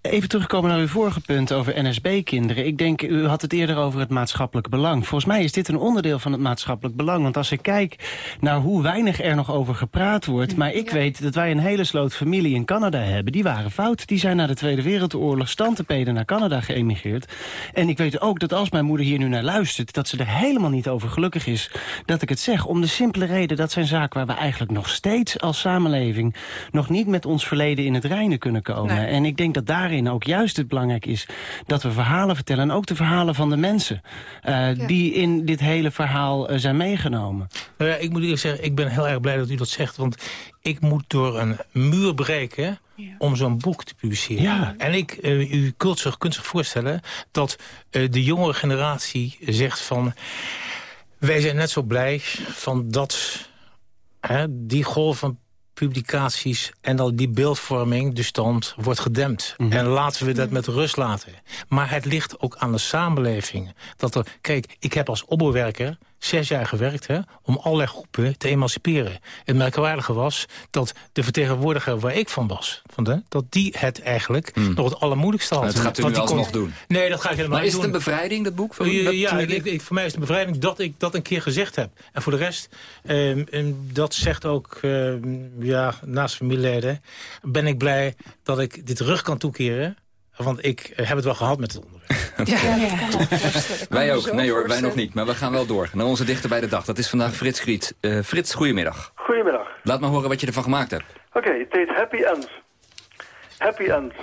even terugkomen naar uw vorige punt over NSB-kinderen. Ik denk, u had het eerder over het maatschappelijk belang. Volgens mij is dit een onderdeel van het maatschappelijk belang. Want als ik kijk naar hoe weinig er nog over gepraat wordt... maar ik weet dat wij een hele sloot familie in Canada hebben. Die waren fout. Die zijn na de Tweede Wereldoorlog standtepeden naar Canada geëmigreerd. En ik weet ook dat als mijn moeder hier nu naar luistert... dat ze er helemaal niet over gelukkig is dat ik het zeg. Om de simpele reden, dat zijn zaken waar we eigenlijk nog steeds als samenleving... nog niet met ons verleden in het reinen kunnen komen. Nee. En ik denk dat daarin ook juist het belangrijk is... dat we verhalen vertellen. En ook de verhalen van de mensen... eh, die in dit hele verhaal eh, zijn meegenomen. Nou ja, ik moet eerlijk zeggen, ik ben heel erg blij dat u dat zegt. Want ik moet door een muur breken om zo'n boek te publiceren. Ja. En ik, eh, u kunt zich, kunt zich voorstellen dat eh, de jongere generatie zegt van... wij zijn net zo blij van dat hè, die golf van publicaties en al die beeldvorming dus dan wordt gedempt. En laten we dat met rust laten. Maar het ligt ook aan de samenleving. Dat er, kijk, ik heb als opbouwwerker zes jaar gewerkt hè, om allerlei groepen te emanciperen. Het merkwaardige was dat de vertegenwoordiger waar ik van was... Van de, dat die het eigenlijk nog het allermoeilijkste had. Dat gaat u nu kon- alsnog doen. Nee, dat ga ik helemaal Maar is niet het doen. een bevrijding, dat boek? Voor u? Ja, Dat- ja ik, ik- voor mij is het een bevrijding dat ik dat een keer gezegd heb. En voor de rest, ehm, dat zegt ook ehm, ja, naast familieleden... ben ik blij dat ik dit terug kan toekeren. Want ik eh, heb het wel gehad met het onderwerp. Wij ook. Nee hoor, wij nog niet. Maar we gaan wel door. Naar onze dichter bij de dag. Dat is vandaag Frits Griet. Eh, Frits, goedemiddag. Goedemiddag. Laat maar horen wat je ervan gemaakt hebt. Oké, het heet Happy End. Happy End.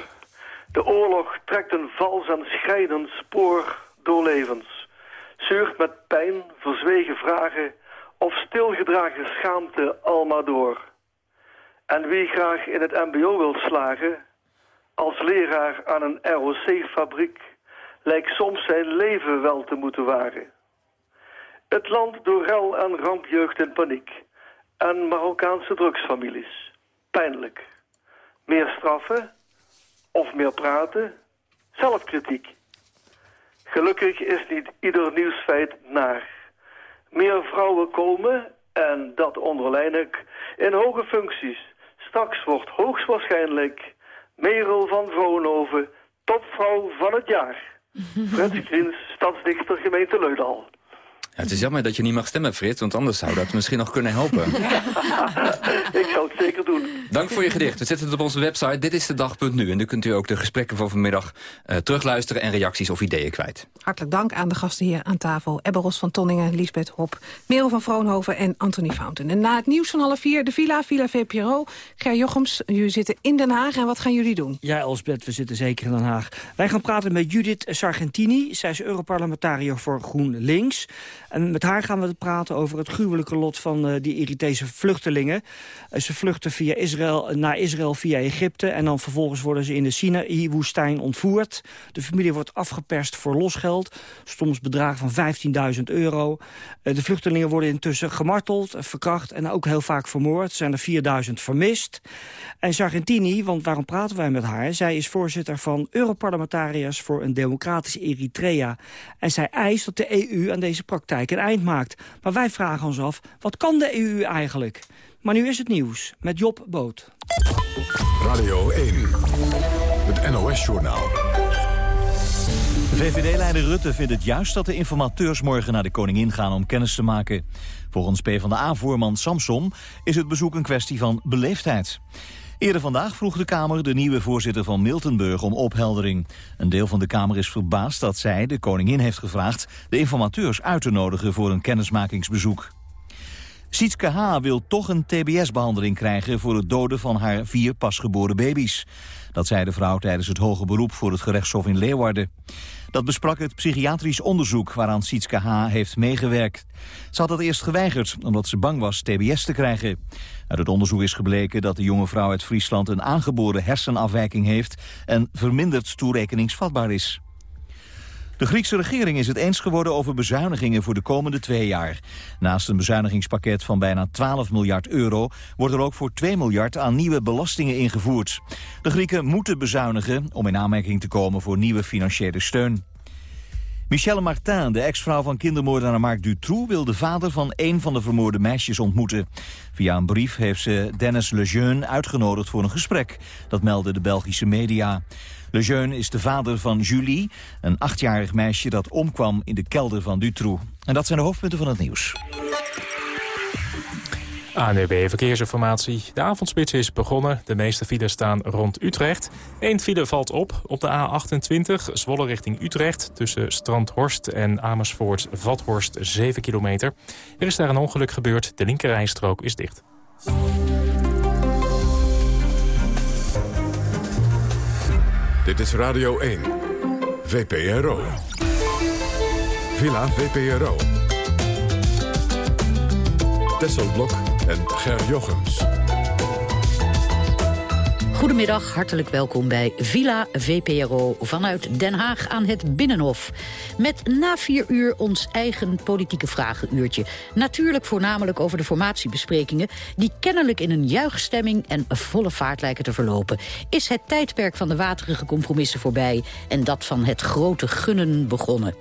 De oorlog trekt een vals en schrijdend spoor door levens. Zeurt met pijn, verzwegen vragen of stilgedragen schaamte almaar door. En wie graag in het mbo wil slagen, als leraar aan een ROC-fabriek, lijkt soms zijn leven wel te moeten wagen. Het land door rel en rampjeugd in paniek. En Marokkaanse drugsfamilies. Pijnlijk. Meer straffen? Of meer praten? Zelfkritiek. Gelukkig is niet ieder nieuwsfeit naar. Meer vrouwen komen En dat onderlijn in hoge functies. Straks wordt hoogstwaarschijnlijk Merel van Vroonhoven topvrouw van het jaar. Frits Kriens, stadsdichter gemeente Leudal. Ja, het is jammer dat je niet mag stemmen, Frits, want anders zou dat misschien nog kunnen helpen. Ik zou het zeker doen. Dank voor je gedicht. We zetten het op onze website Dit is de dag.nu. En nu kunt u ook de gesprekken van vanmiddag uh, terugluisteren... en reacties of ideeën kwijt. Hartelijk dank aan de gasten hier aan tafel. Ebbe Ros van Tonningen, Liesbeth Hop, Merel van Vroonhoven en Anthony Fountain. En na het nieuws van half vier, de Villa, Villa VPRO. Ger Jochems, jullie zitten in Den Haag. En wat gaan jullie doen? Ja, Elsbeth, we zitten zeker in Den Haag. Wij gaan praten met Judith Sargentini. Zij is Europarlementariër voor GroenLinks. En met haar gaan we praten over het gruwelijke lot van uh, die Eritrese vluchtelingen. Uh, ze vluchten via Israël, naar Israël via Egypte... en dan vervolgens worden ze in de Sinaï-woestijn ontvoerd. De familie wordt afgeperst voor losgeld. Soms bedrag van 15.000 euro. De vluchtelingen worden intussen gemarteld, verkracht... en ook heel vaak vermoord. Er zijn er 4.000 vermist. En Sargentini, want waarom praten wij met haar? Zij is voorzitter van Europarlementariërs voor een democratisch Eritrea. En zij eist dat de EU aan deze praktijk een eind maakt. Maar wij vragen ons af, wat kan de EU eigenlijk? Maar nu is het nieuws met Job Boot. Radio 1, het NOS-journaal. VVD-leider Rutte vindt het juist dat de informateurs morgen naar de koningin gaan om kennis te maken. Volgens PvdA-voorman Samsom is het bezoek een kwestie van beleefdheid. Eerder vandaag vroeg de Kamer de nieuwe voorzitter van Miltenburg om opheldering. Een deel van de Kamer is verbaasd dat zij, de koningin, heeft gevraagd... de informateurs uit te nodigen voor een kennismakingsbezoek. Sietske H. wil toch een tbs-behandeling krijgen voor het doden van haar vier pasgeboren baby's. Dat zei de vrouw tijdens het hoge beroep voor het gerechtshof in Leeuwarden. Dat besprak het psychiatrisch onderzoek waaraan Sietske H. heeft meegewerkt. Ze had het eerst geweigerd omdat ze bang was tbs te krijgen. Uit het onderzoek is gebleken dat de jonge vrouw uit Friesland een aangeboren hersenafwijking heeft en verminderd toerekeningsvatbaar is. De Griekse regering is het eens geworden over bezuinigingen voor de komende twee jaar. Naast een bezuinigingspakket van bijna 12 miljard euro... wordt er ook voor 2 miljard aan nieuwe belastingen ingevoerd. De Grieken moeten bezuinigen om in aanmerking te komen voor nieuwe financiële steun. Michelle Martin, de ex-vrouw van kindermoordenaar Marc Dutroux... wil de vader van een van de vermoorde meisjes ontmoeten. Via een brief heeft ze Dennis Lejeune uitgenodigd voor een gesprek. Dat melden de Belgische media. Lejeune is de vader van Julie, een achtjarig meisje dat omkwam in de kelder van Dutroux. En dat zijn de hoofdpunten van het nieuws. ANUB Verkeersinformatie. De avondspits is begonnen. De meeste files staan rond Utrecht. Eén file valt op op de A28, Zwolle richting Utrecht... tussen Strandhorst en Amersfoort-Vathorst, 7 kilometer. Er is daar een ongeluk gebeurd. De linkerrijstrook is dicht. Dit is Radio 1, VPRO. Villa VPRO. Tesselblok en Ger Jochems. Goedemiddag, hartelijk welkom bij Villa VPRO vanuit Den Haag aan het Binnenhof. Met na vier uur ons eigen politieke vragenuurtje. Natuurlijk voornamelijk over de formatiebesprekingen... die kennelijk in een juichstemming en volle vaart lijken te verlopen. Is het tijdperk van de waterige compromissen voorbij... en dat van het grote gunnen begonnen.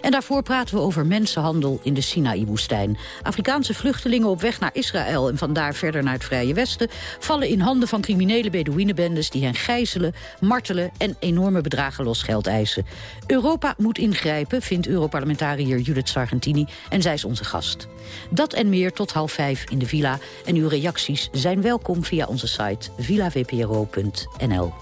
En daarvoor praten we over mensenhandel in de Sinaï-woestijn. Afrikaanse vluchtelingen op weg naar Israël... en vandaar verder naar het Vrije Westen... vallen in handen van criminele Die hen gijzelen, martelen en enorme bedragen losgeld eisen. Europa moet ingrijpen, vindt Europarlementariër Judith Sargentini... en zij is onze gast. Dat en meer tot half vijf in de villa. En uw reacties zijn welkom via onze site villavpro.nl.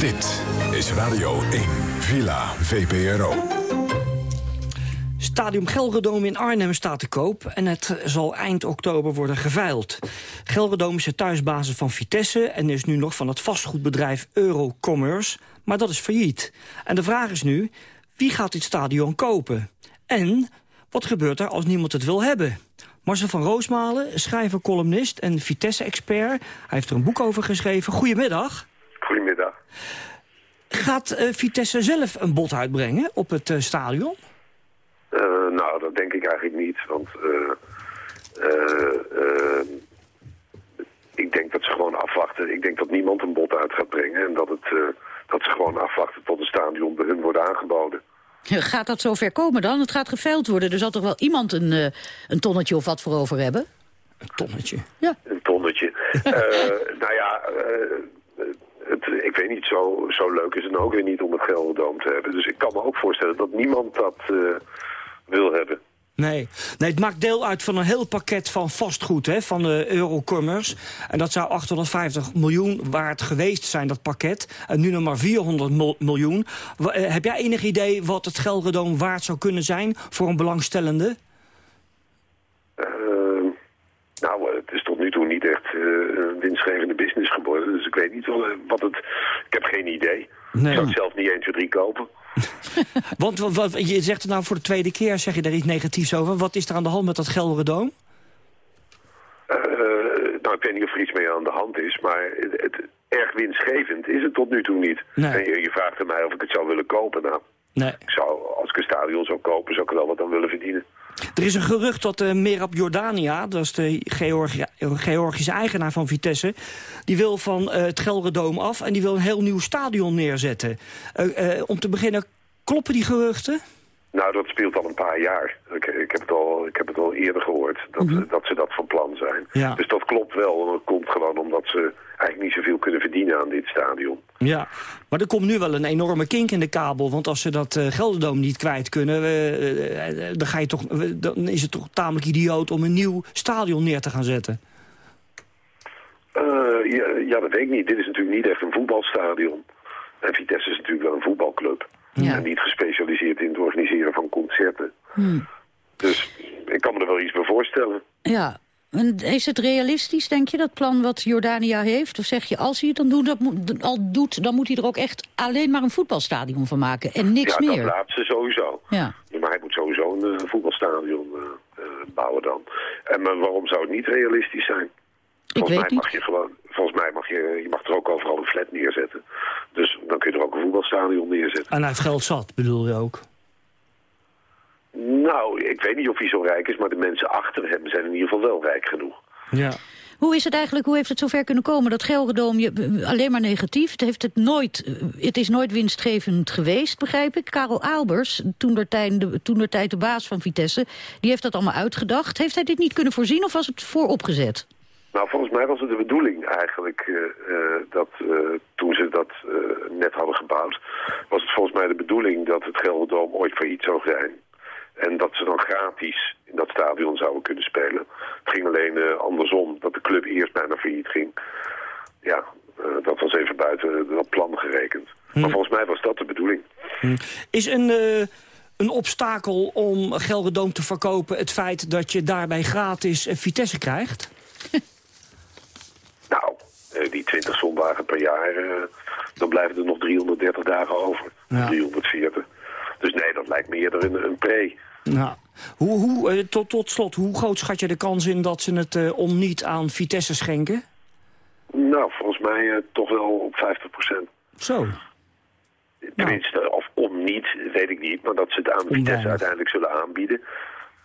Dit is Radio 1, Villa VPRO. Stadium Gelredome in Arnhem staat te koop en het zal eind oktober worden geveild. Gelredome is de thuisbasis van Vitesse en is nu nog van het vastgoedbedrijf Eurocommerce, maar dat is failliet. En de vraag is nu, wie gaat dit stadion kopen? En wat gebeurt er als niemand het wil hebben? Marcel van Roosmalen, schrijver, columnist en Vitesse-expert. Hij heeft er een boek over geschreven. Goedemiddag. Goedemiddag. Gaat uh, Vitesse zelf een bod uitbrengen op het uh, stadion? Uh, nou, dat denk ik eigenlijk niet. Want ik denk dat ze gewoon afwachten. Ik denk dat niemand een bod uit gaat brengen. En dat, het, dat ze gewoon afwachten tot het stadion bij hun wordt aangeboden. Gaat dat zover komen dan? Het gaat geveild worden. Er zal toch wel iemand een, uh, een tonnetje of wat voor over hebben? Een tonnetje? Ja. Een tonnetje. uh, nou ja, uh, het, ik weet niet, zo, zo leuk is het ook weer niet om het Gelderdoom te hebben. Dus ik kan me ook voorstellen dat niemand dat wil hebben. Nee. nee, het maakt deel uit van een heel pakket van vastgoed hè, van de Eurocommerce. En dat zou 850 miljoen waard geweest zijn, dat pakket. En nu nog maar 400 miljoen. heb jij enig idee wat het Gelderdoom waard zou kunnen zijn voor een belangstellende? Uh, nou, het is tot nu toe niet echt uh, een winstgevende business geworden. Dus ik weet niet wat het... Ik heb geen idee. Nee. Ik zou het zelf niet 1, 2, 3 kopen. Want wat, je zegt nou voor de tweede keer, zeg je daar iets negatiefs over. Wat is er aan de hand met dat Gelderdoom? Uh, nou, ik weet niet of er iets mee aan de hand is, maar het, erg winstgevend is het tot nu toe niet. Nee. En je, je vraagt aan mij of ik het zou willen kopen. Nou, nee. ik zou, als ik een stadion zou kopen, zou ik er wel wat aan willen verdienen. Er is een gerucht dat uh, Merab Jordania, dat is de Georgi Georgische eigenaar van Vitesse... die wil van uh, het Gelderdoom af en die wil een heel nieuw stadion neerzetten. Uh, om te beginnen, kloppen die geruchten? Nou, dat speelt al een paar jaar. Ik, ik, heb, het al, ik heb het al eerder gehoord, dat, mm -hmm. dat ze dat van plan zijn. Ja. Dus dat klopt wel. En dat komt gewoon omdat ze eigenlijk niet zoveel kunnen verdienen aan dit stadion. Ja, maar er komt nu wel een enorme kink in de kabel. Want als ze dat uh, Gelderdoom niet kwijt kunnen... Uh, dan, ga je toch, dan is het toch tamelijk idioot om een nieuw stadion neer te gaan zetten. ja, ja, dat weet ik niet. Dit is natuurlijk niet echt een voetbalstadion. En Vitesse is natuurlijk wel een voetbalclub. Ja. En niet gespecialiseerd in het organiseren van concerten. Hmm. Dus ik kan me er wel iets bij voorstellen. Ja, en is het realistisch, denk je, dat plan wat Jordania heeft? Of zeg je, als hij het dan doet, dat moet, al doet, dan moet hij er ook echt alleen maar een voetbalstadion van maken en niks ja, meer? Ja, dat laatste sowieso. Ja. Maar hij moet sowieso een uh, voetbalstadion uh, uh, bouwen dan. En maar waarom zou het niet realistisch zijn? Volgens mij mag je gewoon, volgens mij mag je, je mag er ook overal een flat neerzetten. Dus dan kun je er ook een voetbalstadion neerzetten. En hij heeft geld zat, bedoel je ook? Nou, ik weet niet of hij zo rijk is, maar de mensen achter hem zijn in ieder geval wel rijk genoeg. Ja. Hoe is het eigenlijk, hoe heeft het zover kunnen komen dat Gelredoom je, alleen maar negatief? Het, heeft het, nooit, het is nooit winstgevend geweest, begrijp ik. Karel Albers, toen der, tijd de, tijd de baas van Vitesse, die heeft dat allemaal uitgedacht. Heeft hij dit niet kunnen voorzien of was het vooropgezet? Nou, volgens mij was het de bedoeling eigenlijk uh, uh, dat uh, toen ze dat net hadden gebouwd... was het volgens mij de bedoeling dat het Gelderdoom ooit failliet zou zijn. En dat ze dan gratis in dat stadion zouden kunnen spelen. Het ging alleen andersom, dat de club eerst bijna failliet ging. Ja, dat was even buiten dat plan gerekend. Hm. Maar volgens mij was dat de bedoeling. Hm. Is een een obstakel om Gelderdoom te verkopen... het feit dat je daarbij gratis Vitesse krijgt? Nou, die 20 zondagen per jaar, uh, dan blijven er nog 330 dagen over. Ja. 340. Dus nee, dat lijkt me eerder een, een pre. Nou, hoe, hoe, uh, tot, tot slot, hoe groot schat je de kans in dat ze het uh, om niet aan Vitesse schenken? Nou, volgens mij toch wel op 50 procent. Zo. Tenminste, nou. of om niet, weet ik niet. Maar dat ze het aan Vitesse uiteindelijk zullen aanbieden,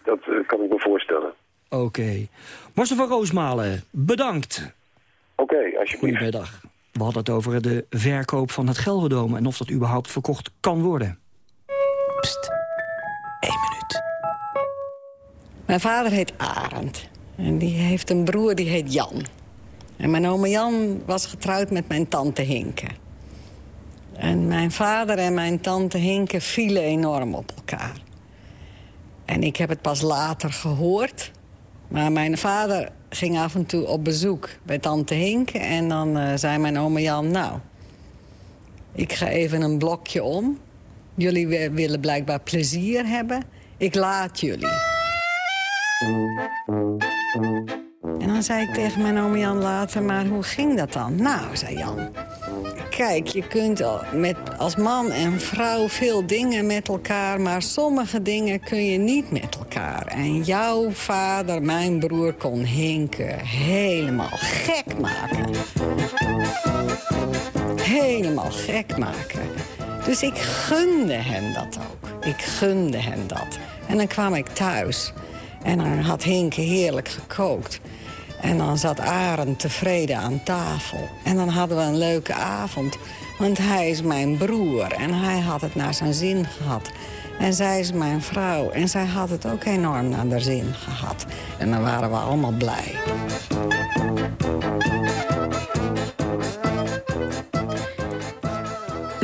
dat kan ik me voorstellen. Oké. Okay. Marcel van Roosmalen, bedankt. Oké, okay, alsjeblieft. Goedemiddag. We hadden het over de verkoop van het Gelderdoom... en of dat überhaupt verkocht kan worden. Pst, Eén minuut. Mijn vader heet Arend. En die heeft een broer die heet Jan. En mijn oma Jan was getrouwd met mijn tante Hinke. En mijn vader en mijn tante Hinke vielen enorm op elkaar. En ik heb het pas later gehoord... Maar mijn vader ging af en toe op bezoek bij tante Hinke... en dan uh, zei mijn oma Jan, nou, ik ga even een blokje om. Jullie willen blijkbaar plezier hebben. Ik laat jullie. En dan zei ik tegen mijn oma Jan later, maar hoe ging dat dan? Nou, zei Jan, kijk, je kunt met, als man en vrouw veel dingen met elkaar... maar sommige dingen kun je niet met elkaar. En jouw vader, mijn broer, kon Hinke helemaal gek maken. Helemaal gek maken. Dus ik gunde hem dat ook. Ik gunde hem dat. En dan kwam ik thuis. En dan had Hinke heerlijk gekookt. En dan zat Arend tevreden aan tafel. En dan hadden we een leuke avond. Want hij is mijn broer en hij had het naar zijn zin gehad. En zij is mijn vrouw. En zij had het ook enorm naar de zin gehad. En dan waren we allemaal blij.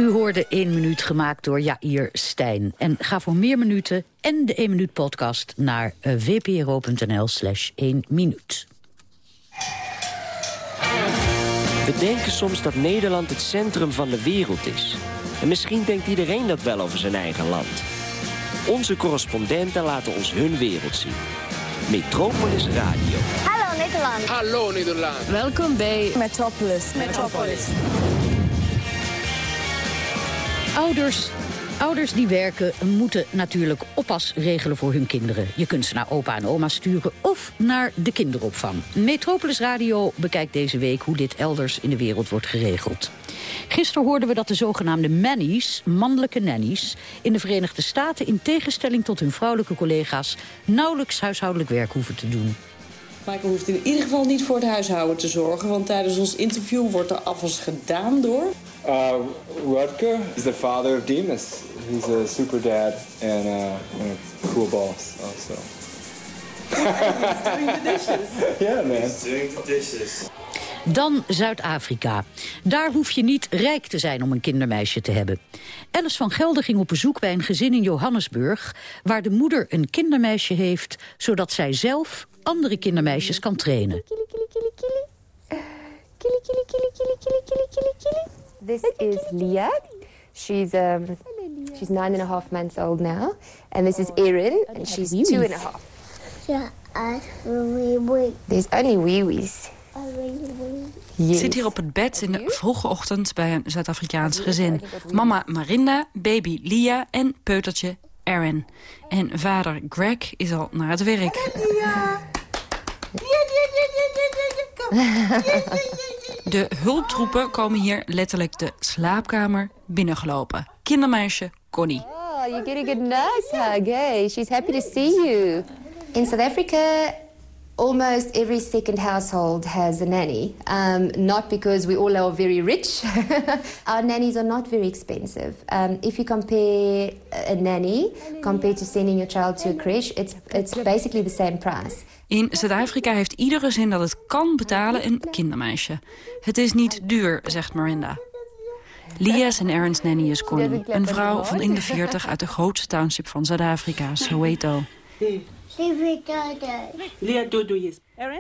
U hoorde 1 minuut gemaakt door Jair Stijn. En ga voor meer minuten en de 1 minuut podcast naar eh, vpro.nl slash 1 minuut. We denken soms dat Nederland het centrum van de wereld is. En misschien denkt iedereen dat wel over zijn eigen land. Onze correspondenten laten ons hun wereld zien. Metropolis Radio. Hallo Nederland. Hallo Nederland. Welkom bij Metropolis. Metropolis. Ouders, ouders die werken moeten natuurlijk oppas regelen voor hun kinderen. Je kunt ze naar opa en oma sturen of naar de kinderopvang. Metropolis Radio bekijkt deze week hoe dit elders in de wereld wordt geregeld. Gisteren hoorden we dat de zogenaamde mannies, mannelijke nannies... in de Verenigde Staten in tegenstelling tot hun vrouwelijke collega's... nauwelijks huishoudelijk werk hoeven te doen. Michael hoeft in ieder geval niet voor het huishouden te zorgen... want tijdens ons interview wordt er afwas gedaan door... Uh, Rutger is the father of Demas. He's a super dad and, uh, and a cool boss also. He's doing the dishes. Yeah, man. He's doing the dishes. Dan Zuid-Afrika. Daar hoef je niet rijk te zijn om een kindermeisje te hebben. Alice van Gelder ging op bezoek bij een gezin in Johannesburg... waar de moeder een kindermeisje heeft... zodat zij zelf andere kindermeisjes kan trainen. This is Leah. She's um, she's nine and a half months old now, and this is Erin, and she's two and a half. Yeah, I wee wee. There's only wee wees. Ik zit hier op het bed in de vroege ochtend bij een Zuid-Afrikaans gezin. Mama Marinda, baby Lia en peutertje Erin. En vader Greg is al naar het werk. De hulptroepen komen hier letterlijk de slaapkamer binnengelopen. Kindermeisje Connie. Oh, you're getting a nice hug, hey? She's happy to see you. In South Africa, almost every second household has a nanny. Um, not because we all are very rich. Our nannies are not very expensive. Um, if you compare a nanny compared to sending your child to a creche, it's, it's basically the same price. In Zuid-Afrika heeft iedere zin dat het kan betalen een kindermeisje. Het is niet duur, zegt Marinda. Lia's en Aaron's nanny is Connie, een vrouw van in de 40 uit de grootste township van Zuid-Afrika, Soweto.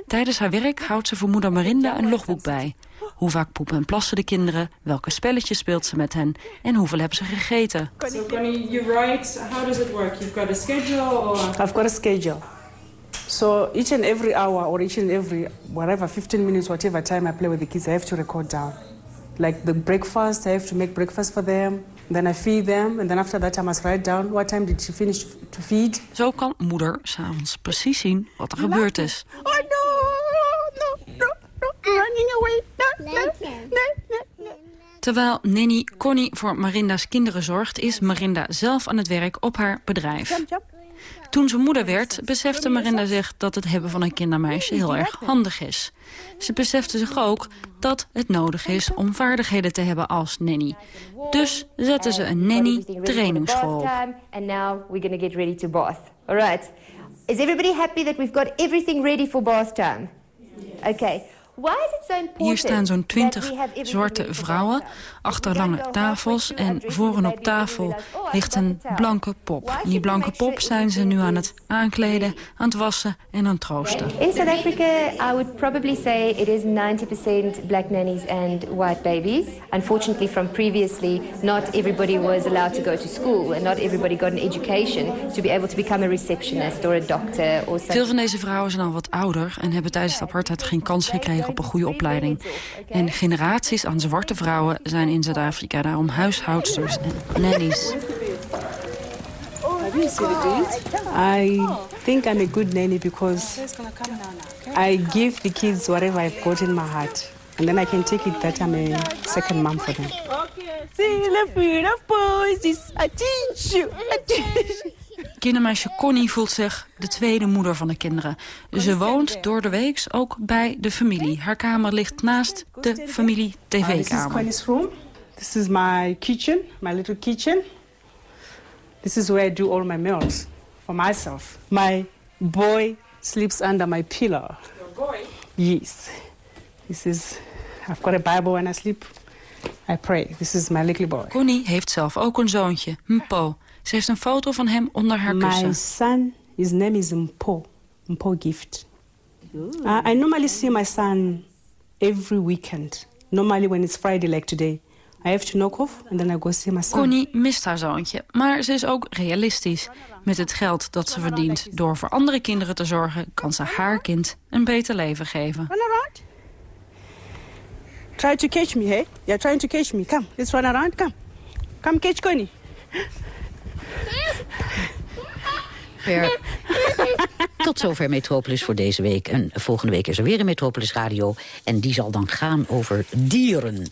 Tijdens haar werk houdt ze voor moeder Marinda een logboek bij. Hoe vaak poepen en plassen de kinderen, welke spelletjes speelt ze met hen en hoeveel hebben ze gegeten. So Connie, you write, how does it work? You've got a schedule or... I've got a schedule. So each and every hour or each and every, whatever, 15 minutes, whatever time I play with the kids, I have to record down. Like the breakfast, I have to make breakfast for them. Then I feed them. And then after that I must write down what time did she finish to feed. Zo kan moeder s'avonds precies zien wat er gebeurd is. Oh no, no, no, no, running away. No, no, no, no. Terwijl nanny Connie voor Marinda's kinderen zorgt... is Marinda zelf aan het werk op haar bedrijf. Toen ze moeder werd, besefte Marinda zich dat het hebben van een kindermeisje heel erg handig is. Ze besefte zich ook dat het nodig is om vaardigheden te hebben als nanny. Dus zette ze een nanny trainingsschool op. Is everybody happy that we've got everything ready for bath time? Okay. Hier staan zo'n twintig zwarte vrouwen achter lange tafels en voor op tafel ligt een blanke pop. Die blanke pop zijn ze nu aan het aankleden, aan het wassen en aan het troosten. In South Africa, I would probably say it is 90% black nannies and white babies. Unfortunately, from previously, not everybody was allowed to go to school and not everybody got an education to be able to become a receptionist or a doctor or. Veel van deze vrouwen zijn al wat ouder en hebben tijdens de apartheid geen kans gekregen op een goede opleiding. En generaties aan zwarte vrouwen zijn in Zuid-Afrika daarom huishoudsters en nannies. I think I'm a good nanny because I give the kids whatever I've got in my heart. And then I can take it that I'm a second mom for them. See the food of boys is I Kindermeisje Connie voelt zich de tweede moeder van de kinderen. Ze woont door de weeks ook bij de familie. Haar kamer ligt naast de familie Uh, this is tv-kamer. Connie's room. This is my kitchen, my little kitchen. This is where I do all my meals for myself. My boy sleeps under my pillow. Your boy? Yes. This is, I've got a Bible when I sleep. I pray. This is my little boy. Connie heeft zelf ook een zoontje, Mpo. Ze heeft een foto van hem onder haar kussen. My son, his name is Mpo. Mpo Gift. Uh, I normally see my son every weekend. Normally when it's Friday like today. I have to knock off and then I go see my son. Connie mist haar zoontje, maar ze is ook realistisch. Met het geld dat ze verdient door voor andere kinderen te zorgen... kan ze haar kind een beter leven geven. Run around. Try to catch me, hey? You're trying to catch me. Come, let's run around. Come. Come catch Connie. Tot zover Metropolis voor deze week. En volgende week is er weer een Metropolis Radio. En die zal dan gaan over dieren.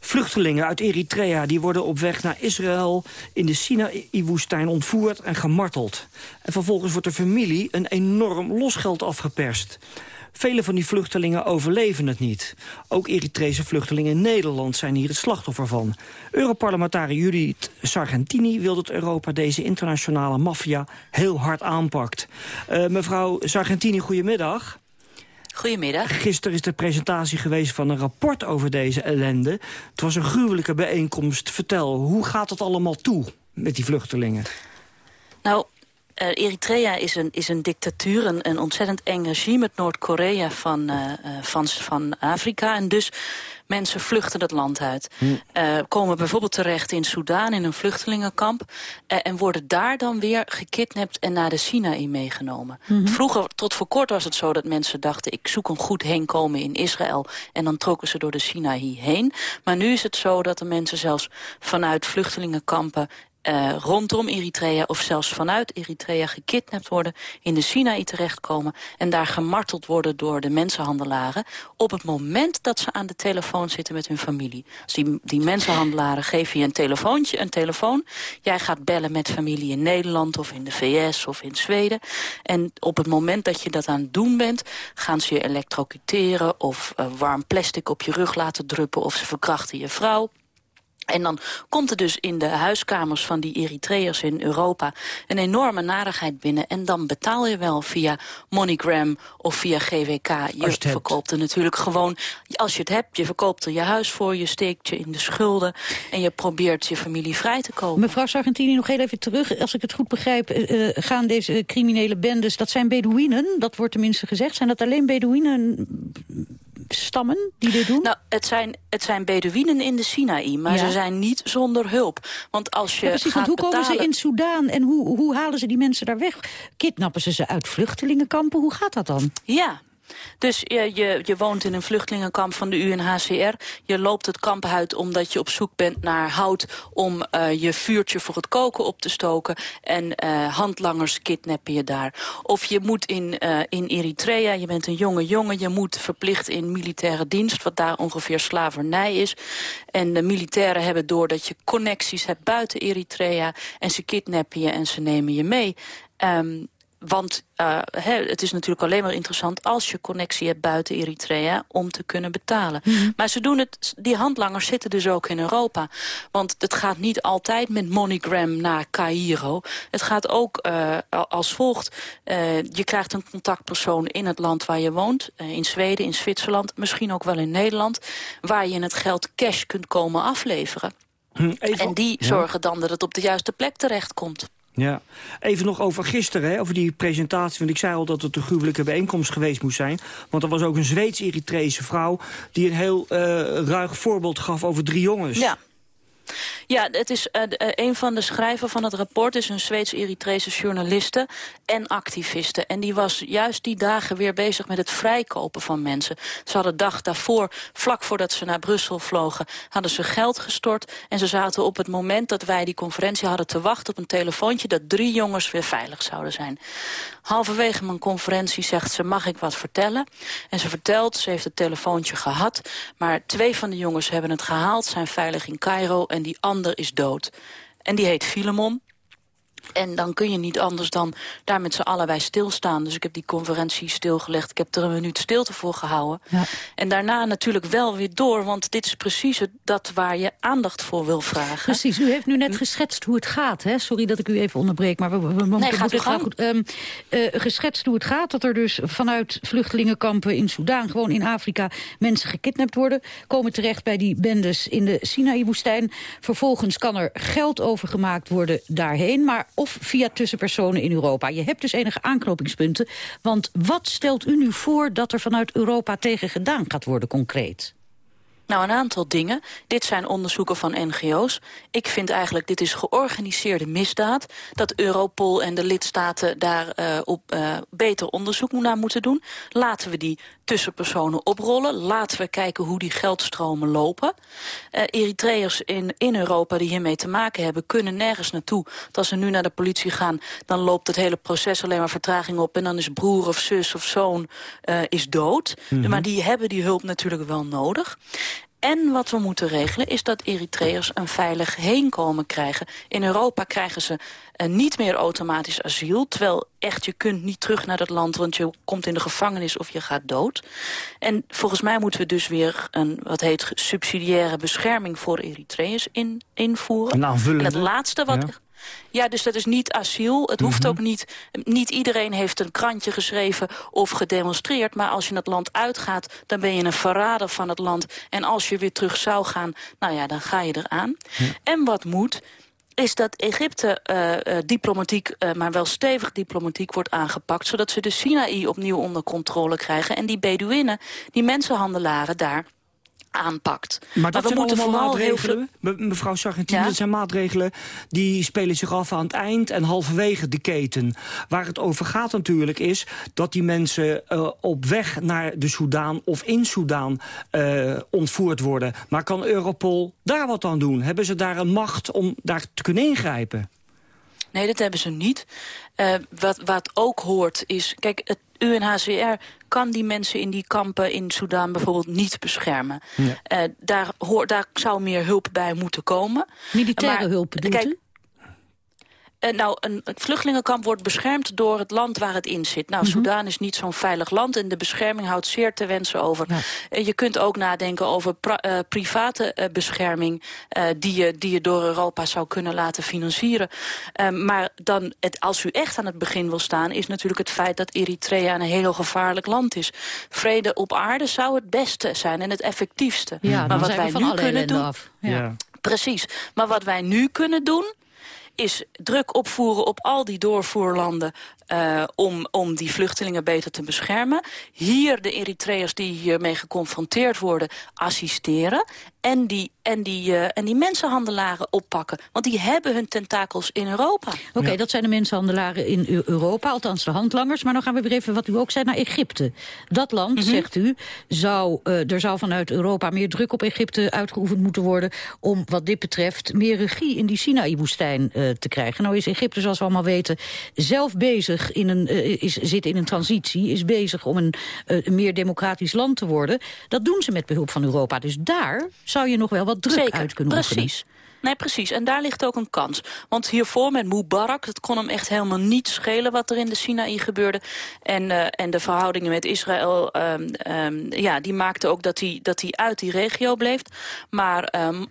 Vluchtelingen uit Eritrea die worden op weg naar Israël in de Sinaï-woestijn ontvoerd en gemarteld. En vervolgens wordt de familie een enorm losgeld afgeperst. Vele van die vluchtelingen overleven het niet. Ook Eritrese vluchtelingen in Nederland zijn hier het slachtoffer van. Europarlementariër Judith Sargentini wil dat Europa deze internationale maffia heel hard aanpakt. Uh, mevrouw Sargentini, goedemiddag. Goedemiddag. Gisteren is de presentatie geweest van een rapport over deze ellende. Het was een gruwelijke bijeenkomst. Vertel, hoe gaat het allemaal toe met die vluchtelingen? Nou, uh, Eritrea is een, is een dictatuur, een, een ontzettend eng regime... het Noord-Korea van, uh, van, van Afrika. En dus mensen vluchten het land uit. Hm. Uh, komen bijvoorbeeld terecht in Soudaan in een vluchtelingenkamp... Uh, en worden daar dan weer gekidnapt en naar de Sinaï meegenomen. Mm -hmm. Vroeger, tot voor kort was het zo dat mensen dachten... ik zoek een goed heenkomen in Israël... en dan trokken ze door de Sinaï heen. Maar nu is het zo dat de mensen zelfs vanuit vluchtelingenkampen uh, rondom Eritrea of zelfs vanuit Eritrea gekidnapt worden, in de Sinaï terechtkomen en daar gemarteld worden door de mensenhandelaren op het moment dat ze aan de telefoon zitten met hun familie. Dus die, die mensenhandelaren geven je een telefoontje, een telefoon. Jij gaat bellen met familie in Nederland of in de VS of in Zweden. En op het moment dat je dat aan het doen bent, gaan ze je elektrocuteren of uh, warm plastic op je rug laten druppen of ze verkrachten je vrouw. En dan komt er dus in de huiskamers van die Eritreërs in Europa een enorme narigheid binnen. En dan betaal je wel via MoneyGram of via GWK. Je, je verkoopt er natuurlijk gewoon, als je het hebt, je verkoopt er je huis voor, je steekt je in de schulden en je probeert je familie vrij te kopen. Mevrouw Sargentini, nog heel even terug. Als ik het goed begrijp, uh, gaan deze criminele bendes, dat zijn Bedouinen, dat wordt tenminste gezegd. Zijn dat alleen Bedouinen stammen die dit doen? Nou, het zijn, het zijn Bedouinen in de Sinaï, maar ja. ze zijn niet zonder hulp. Want als je ja, precies, gaat want hoe betalen... komen ze in Soudaan en hoe, hoe halen ze die mensen daar weg? Kidnappen ze ze uit vluchtelingenkampen? Hoe gaat dat dan? Ja, dus je, je, je woont in een vluchtelingenkamp van de UNHCR. Je loopt het kamp uit omdat je op zoek bent naar hout... om uh, je vuurtje voor het koken op te stoken. En uh, handlangers kidnappen je daar. Of je moet in, in Eritrea, je bent een jonge jongen... je moet verplicht in militaire dienst, wat daar ongeveer slavernij is. En de militairen hebben door dat je connecties hebt buiten Eritrea... en ze kidnappen je en ze nemen je mee... Um, want uh, he, het is natuurlijk alleen maar interessant als je connectie hebt buiten Eritrea om te kunnen betalen. Mm -hmm. Maar ze doen het, die handlangers zitten dus ook in Europa. Want het gaat niet altijd met MoneyGram naar Cairo. Het gaat ook uh, als volgt. Uh, je krijgt een contactpersoon in het land waar je woont. in Zweden, in Zwitserland, misschien ook wel in Nederland. Waar je het geld cash kunt komen afleveren. Even, en die zorgen dan dat het op de juiste plek terechtkomt. Ja, even nog over gisteren, hè, over die presentatie. Want ik zei al dat het een gruwelijke bijeenkomst geweest moest zijn. Want er was ook een Zweeds-Eritrese vrouw... die een heel uh, ruig voorbeeld gaf over drie jongens. Ja. Ja, het is uh, een van de schrijvers van het rapport is een Zweeds-Eritrese journaliste en activiste. En die was juist die dagen weer bezig met het vrijkopen van mensen. Ze hadden dag daarvoor, vlak voordat ze naar Brussel vlogen, hadden ze geld gestort. En ze zaten op het moment dat wij die conferentie hadden te wachten op een telefoontje dat drie jongens weer veilig zouden zijn. Halverwege mijn conferentie zegt ze, mag ik wat vertellen? En ze vertelt, ze heeft het telefoontje gehad, maar twee van de jongens hebben het gehaald, zijn veilig in Cairo en die ander is dood. En die heet Filemon. En dan kun je niet anders dan daar met z'n allen bij stilstaan. Dus ik heb die conferentie stilgelegd. Ik heb er een minuut stilte voor gehouden. Ja. En daarna natuurlijk wel weer door. Want dit is precies het, dat waar je aandacht voor wil vragen. Precies, u heeft nu net geschetst hoe het gaat. Hè? Sorry dat ik u even onderbreek, maar we, we, we Nee, gaat goed. Eh, geschetst hoe het gaat, dat er dus vanuit vluchtelingenkampen in Soedan... gewoon in Afrika mensen gekidnapt worden... komen terecht bij die bendes in de Sinaï-woestijn. Vervolgens kan er geld overgemaakt worden daarheen... maar of via tussenpersonen in Europa. Je hebt dus enige aanknopingspunten. Want wat stelt u nu voor dat er vanuit Europa tegen gedaan gaat worden concreet? Nou, een aantal dingen. Dit zijn onderzoeken van NGO's. Ik vind eigenlijk, dit is georganiseerde misdaad. Dat Europol en de lidstaten daar eh, op eh, beter onderzoek naar moeten doen. Laten we die tussenpersonen oprollen. Laten we kijken hoe die geldstromen lopen. Eh Eritreërs in, in Europa die hiermee te maken hebben... kunnen nergens naartoe. Want als ze nu naar de politie gaan... dan loopt het hele proces alleen maar vertraging op... en dan is broer of zus of zoon eh, is dood. Mhm. Maar die hebben die hulp natuurlijk wel nodig. En wat we moeten regelen is dat Eritreërs een veilig heenkomen krijgen. In Europa krijgen ze eh, niet meer automatisch asiel. Terwijl echt, je kunt niet terug naar dat land, want je komt in de gevangenis of je gaat dood. En volgens mij moeten we dus weer een, wat heet, subsidiaire bescherming voor Eritreërs in, invoeren. En het laatste wat... ja. Ja, dus dat is niet asiel. Het hoeft Mhm. ook niet... Niet iedereen heeft een krantje geschreven of gedemonstreerd. Maar als je het land uitgaat, dan ben je een verrader van het land. En als je weer terug zou gaan, nou ja, dan ga je eraan. En wat moet is dat Egypte eh, eh, diplomatiek, eh, maar wel stevig diplomatiek wordt aangepakt... zodat ze de Sinaï opnieuw onder controle krijgen... en die Bedouinnen, die mensenhandelaren daar aanpakt. Maar dat we zijn moeten vooral heel maatregelen, me- mevrouw Sargentini, Ja? dat zijn maatregelen die spelen zich af aan het eind en halverwege de keten. Waar het over gaat natuurlijk is dat die mensen eh, op weg naar de Soedan of in Soedan eh, ontvoerd worden. Maar kan Europol daar wat aan doen? Hebben ze daar een macht om daar te kunnen ingrijpen? Nee, dat hebben ze niet. Eh, wat, wat ook hoort is... Kijk, het UNHCR kan die mensen in die kampen in Soedan bijvoorbeeld niet beschermen. Ja. Eh, daar, hoor, daar zou meer hulp bij moeten komen. Militaire Maar, hulp bedoelt kijk, u? Eh, nou, een, een vluchtelingenkamp wordt beschermd door het land waar het in zit. Nou. Soedan is niet zo'n veilig land en de bescherming houdt zeer te wensen over. Je kunt ook nadenken over eh, private eh, bescherming... eh, die, je, die je door Europa zou kunnen laten financieren. Eh, maar dan, het, als u echt aan het begin wil staan... is natuurlijk het feit dat Eritrea een heel gevaarlijk land is. Vrede op aarde zou het beste zijn en het effectiefste. Ja, maar wat wij van nu kunnen doen, af. Ja. Precies. Maar wat wij nu kunnen doen is druk opvoeren op al die doorvoerlanden... eh, om, om die vluchtelingen beter te beschermen. Hier de Eritreërs die hiermee geconfronteerd worden assisteren. En die, en, die, eh, en die mensenhandelaren oppakken. Want die hebben hun tentakels in Europa. Oké, dat zijn de mensenhandelaren in Eu- Europa, althans de handlangers. Maar dan gaan we weer even, wat u ook zei, naar Egypte. Dat land, Mhm. zegt u, zou, eh, er zou vanuit Europa meer druk op Egypte uitgeoefend moeten worden... om wat dit betreft meer regie in die Sinaï-woestijn eh, te krijgen. Nou is Egypte, zoals we allemaal weten, zelf bezig in een, eh, is, zit in een transitie... is bezig om een, eh, een meer democratisch land te worden. Dat doen ze met behulp van Europa. Dus daar zou je nog wel wat druk Zeker, uit kunnen oefenen. Nee, precies. En daar ligt ook een kans. Want hiervoor met Mubarak, het kon hem echt helemaal niet schelen... wat er in de Sinaï gebeurde. En, eh, en de verhoudingen met Israël, ehm, ehm, ja, die maakten ook dat hij dat hij uit die regio bleef. Maar ehm,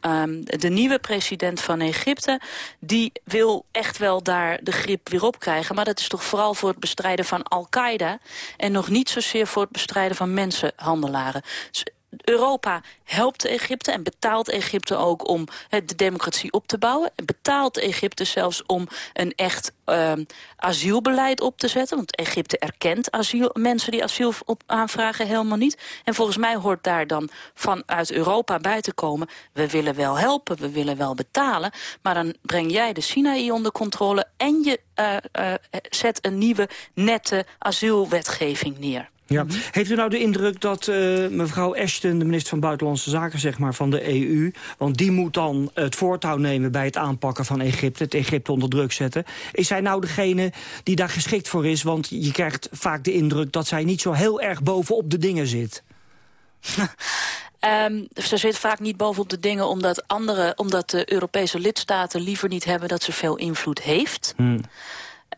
de nieuwe president van Egypte... die wil echt wel daar de grip weer op krijgen. Maar dat is toch vooral voor het bestrijden van Al-Qaeda... en nog niet zozeer voor het bestrijden van mensenhandelaren. Dus Europa helpt Egypte en betaalt Egypte ook om de democratie op te bouwen. En betaalt Egypte zelfs om een echt ehm, asielbeleid op te zetten. Want Egypte erkent asiel, mensen die asiel op aanvragen helemaal niet. En volgens mij hoort daar dan vanuit Europa bij te komen... we willen wel helpen, we willen wel betalen... maar dan breng jij de Sinaï onder controle... en je eh, eh, zet een nieuwe, nette asielwetgeving neer. Ja. Heeft u nou de indruk dat eh, mevrouw Ashton, de minister van Buitenlandse Zaken zeg maar, van de EU... want die moet dan het voortouw nemen bij het aanpakken van Egypte... het Egypte onder druk zetten. Is zij nou degene die daar geschikt voor is? Want je krijgt vaak de indruk dat zij niet zo heel erg bovenop de dingen zit. Um, ze zit vaak niet bovenop de dingen omdat, andere, omdat de Europese lidstaten liever niet hebben dat ze veel invloed heeft. Hmm.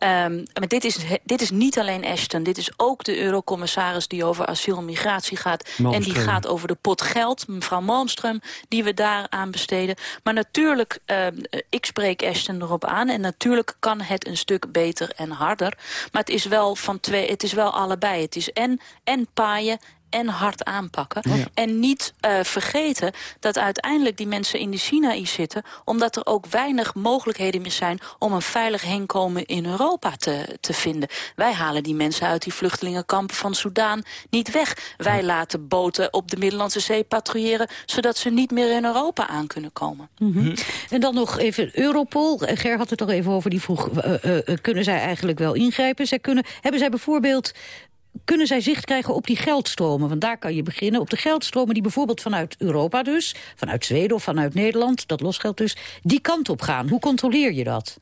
Um, maar dit is, dit is niet alleen Ashton. Dit is ook de eurocommissaris die over asiel en migratie gaat. En die gaat over de pot geld, mevrouw Malmström, die we daaraan besteden. Maar natuurlijk, uh, ik spreek Ashton erop aan. En natuurlijk kan het een stuk beter en harder. Maar het is wel, van twee, het is wel allebei. Het is en, en paaien en hard aanpakken. En niet uh, vergeten dat uiteindelijk die mensen in de Sinaï zitten... omdat er ook weinig mogelijkheden meer zijn... om een veilig heenkomen in Europa te, te vinden. Wij halen die mensen uit die vluchtelingenkampen van Soudaan niet weg. Wij laten boten op de Middellandse Zee patrouilleren... zodat ze niet meer in Europa aan kunnen komen. Mm -hmm. En dan nog even Europol. Ger had het al even over, die vroeg... Uh, uh, kunnen zij eigenlijk wel ingrijpen? Zij kunnen, hebben zij bijvoorbeeld kunnen zij zicht krijgen op die geldstromen? Want daar kan je beginnen. Op de geldstromen die bijvoorbeeld vanuit Europa dus... vanuit Zweden of vanuit Nederland, dat losgeld dus... die kant op gaan. Hoe controleer je dat?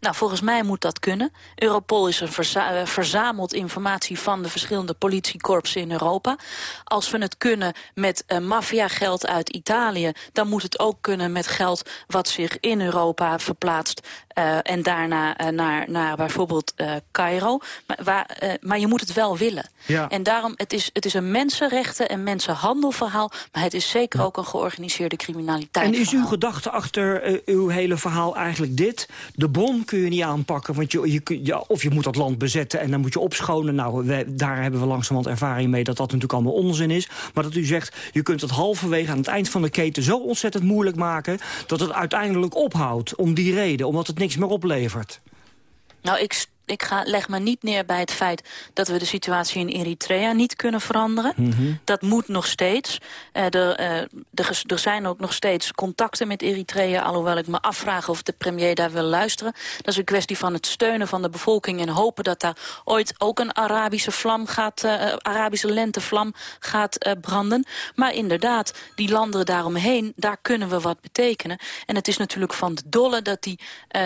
Nou, volgens mij moet dat kunnen. Europol is een verza verzameld informatie van de verschillende politiekorpsen in Europa. Als we het kunnen met uh, maffiageld uit Italië... dan moet het ook kunnen met geld wat zich in Europa verplaatst... Uh, en daarna uh, naar, naar bijvoorbeeld uh, Cairo. Maar, waar, maar je moet het wel willen. Ja. En daarom, het is, het is een mensenrechten- en mensenhandelverhaal... maar het is zeker ja. ook een georganiseerde criminaliteit. En is uw gedachte achter uw hele verhaal eigenlijk dit? De bron kun je niet aanpakken, want je, je, of je moet dat land bezetten... en dan moet je opschonen. Nou, daar hebben we langzamerhand ervaring mee dat dat natuurlijk allemaal onzin is. Maar dat u zegt, je kunt het halverwege aan het eind van de keten... zo ontzettend moeilijk maken dat het uiteindelijk ophoudt om die reden. Omdat het niks meer oplevert. Nou, ik, ik ga, leg me niet neer bij het feit dat we de situatie in Eritrea niet kunnen veranderen. Mhm. Mm -hmm. Dat moet nog steeds. Uh, er, uh, er, er, zijn ook nog steeds contacten met Eritrea, alhoewel ik me afvraag of de premier daar wil luisteren. Dat is een kwestie van het steunen van de bevolking en hopen dat daar ooit ook een Arabische vlam gaat, uh, Arabische lentevlam gaat branden. Maar inderdaad, die landen daaromheen, daar kunnen we wat betekenen. En het is natuurlijk van de dolle dat die,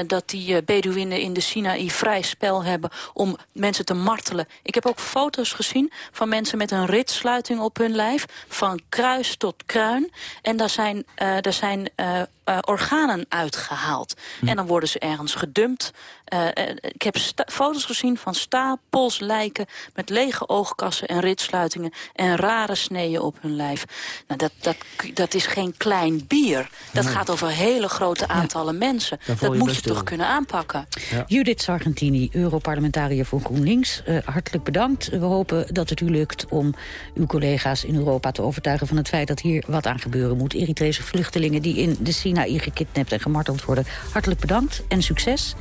dat die Bedouinen in de Sinaï vrij spel hebben om mensen te martelen. Ik heb ook foto's gezien van mensen met een ritsluiting op hun lijf. Van kruis tot kruin. En daar zijn, uh, daar zijn uh, uh, organen uitgehaald. Hm. En dan worden ze ergens gedumpt. Uh, ik heb foto's gezien van stapels lijken met lege oogkassen en ritsluitingen en rare sneeën op hun lijf. Nou, dat, dat, dat is geen klein bier. Dat nee. gaat over hele grote aantallen ja. mensen. Dat moet je toch kunnen aanpakken. Ja. Judith Sargentini, Europarlementariër voor GroenLinks. Uh, hartelijk bedankt. We hopen dat het u lukt om uw collega's in Europa te overtuigen van het feit dat hier wat aan gebeuren moet. Eritrese vluchtelingen die in de Sinaï gekidnapt en gemarteld worden. Hartelijk bedankt en succes.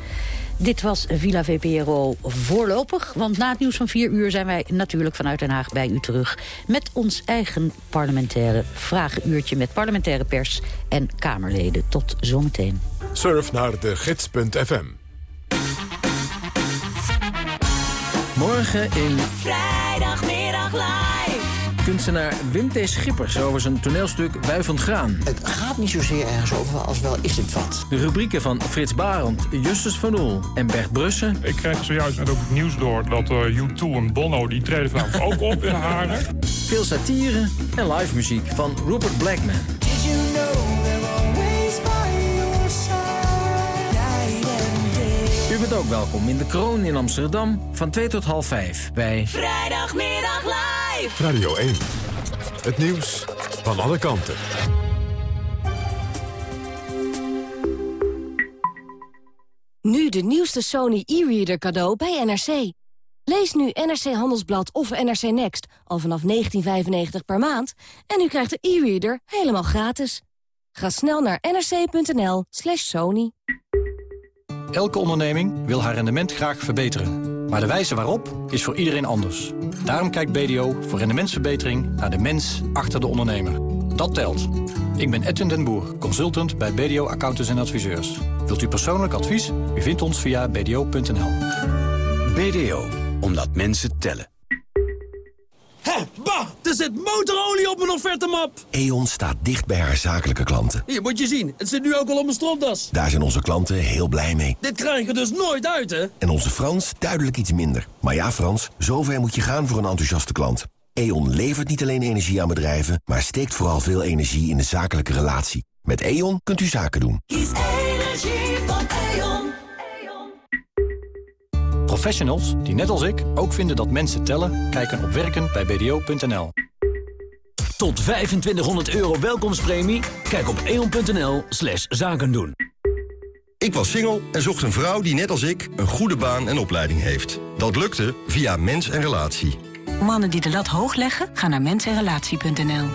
Dit was Villa VPRO voorlopig, want na het nieuws van 4 uur zijn wij natuurlijk vanuit Den Haag bij u terug. Met ons eigen parlementaire vragenuurtje met parlementaire pers en Kamerleden. Tot zometeen. Surf naar de gids.fm. Morgen in... Vrijdagmiddag live. Kunstenaar Wim T. Schippers over zijn toneelstuk Wuivend Graan. Het gaat niet zozeer ergens over als wel is het wat. De rubrieken van Frits Barend, Justus van Oel en Bert Brussen. Ik kreeg zojuist net ook het nieuws door dat uh, U2 en Bono... die treden vanavond ook op in Haren. Veel satire en live muziek van Rupert Blackman. Bent ook welkom in de Kroon in Amsterdam van 2 tot half 5 bij... Vrijdagmiddag live! Radio 1. Het nieuws van alle kanten. Nu de nieuwste Sony e-reader cadeau bij NRC. Lees nu NRC Handelsblad of NRC Next al vanaf 19,95 per maand... en u krijgt de e-reader helemaal gratis. Ga snel naar nrc.nl slash sony. Elke onderneming wil haar rendement graag verbeteren. Maar de wijze waarop is voor iedereen anders. Daarom kijkt BDO voor rendementsverbetering naar de mens achter de ondernemer. Dat telt. Ik ben Edwin den Boer, consultant bij BDO Accountants en Adviseurs. Wilt u persoonlijk advies? U vindt ons via bdo.nl. BDO, omdat mensen tellen. Hé, bah! Er zit motorolie op mijn offertemap! E.ON staat dicht bij haar zakelijke klanten. Hier, moet je zien. Het zit nu ook al op mijn stropdas. Daar zijn onze klanten heel blij mee. Dit krijg je dus nooit uit, hè? En onze Frans duidelijk iets minder. Maar ja, Frans, zover moet je gaan voor een enthousiaste klant. E.ON levert niet alleen energie aan bedrijven... maar steekt vooral veel energie in de zakelijke relatie. Met E.ON kunt u zaken doen. Kies Professionals die net als ik ook vinden dat mensen tellen... kijken op werken bij bdo.nl. Tot 2500 euro welkomstpremie? Kijk op eon.nl slash zaken doen. Ik was single en zocht een vrouw die net als ik een goede baan en opleiding heeft. Dat lukte via Mens en Relatie. Mannen die de lat hoog leggen, gaan naar mensenrelatie.nl.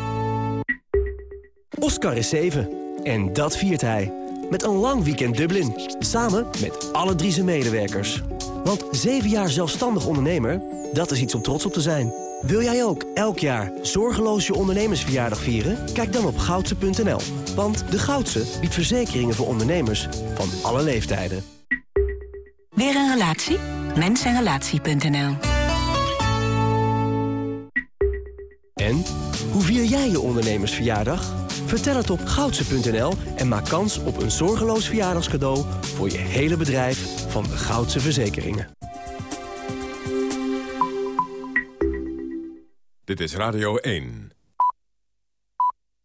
Oscar is 7 en dat viert hij. Met een lang weekend Dublin. Samen met alle drie zijn medewerkers. Want 7 jaar zelfstandig ondernemer, dat is iets om trots op te zijn. Wil jij ook elk jaar zorgeloos je ondernemersverjaardag vieren? Kijk dan op goudse.nl. Want de Goudse biedt verzekeringen voor ondernemers van alle leeftijden. Weer een relatie? Mensenrelatie.nl En, hoe vier jij je ondernemersverjaardag? Vertel het op goudse.nl en maak kans op een zorgeloos verjaardagscadeau... voor je hele bedrijf van de Goudse Verzekeringen. Dit is Radio 1.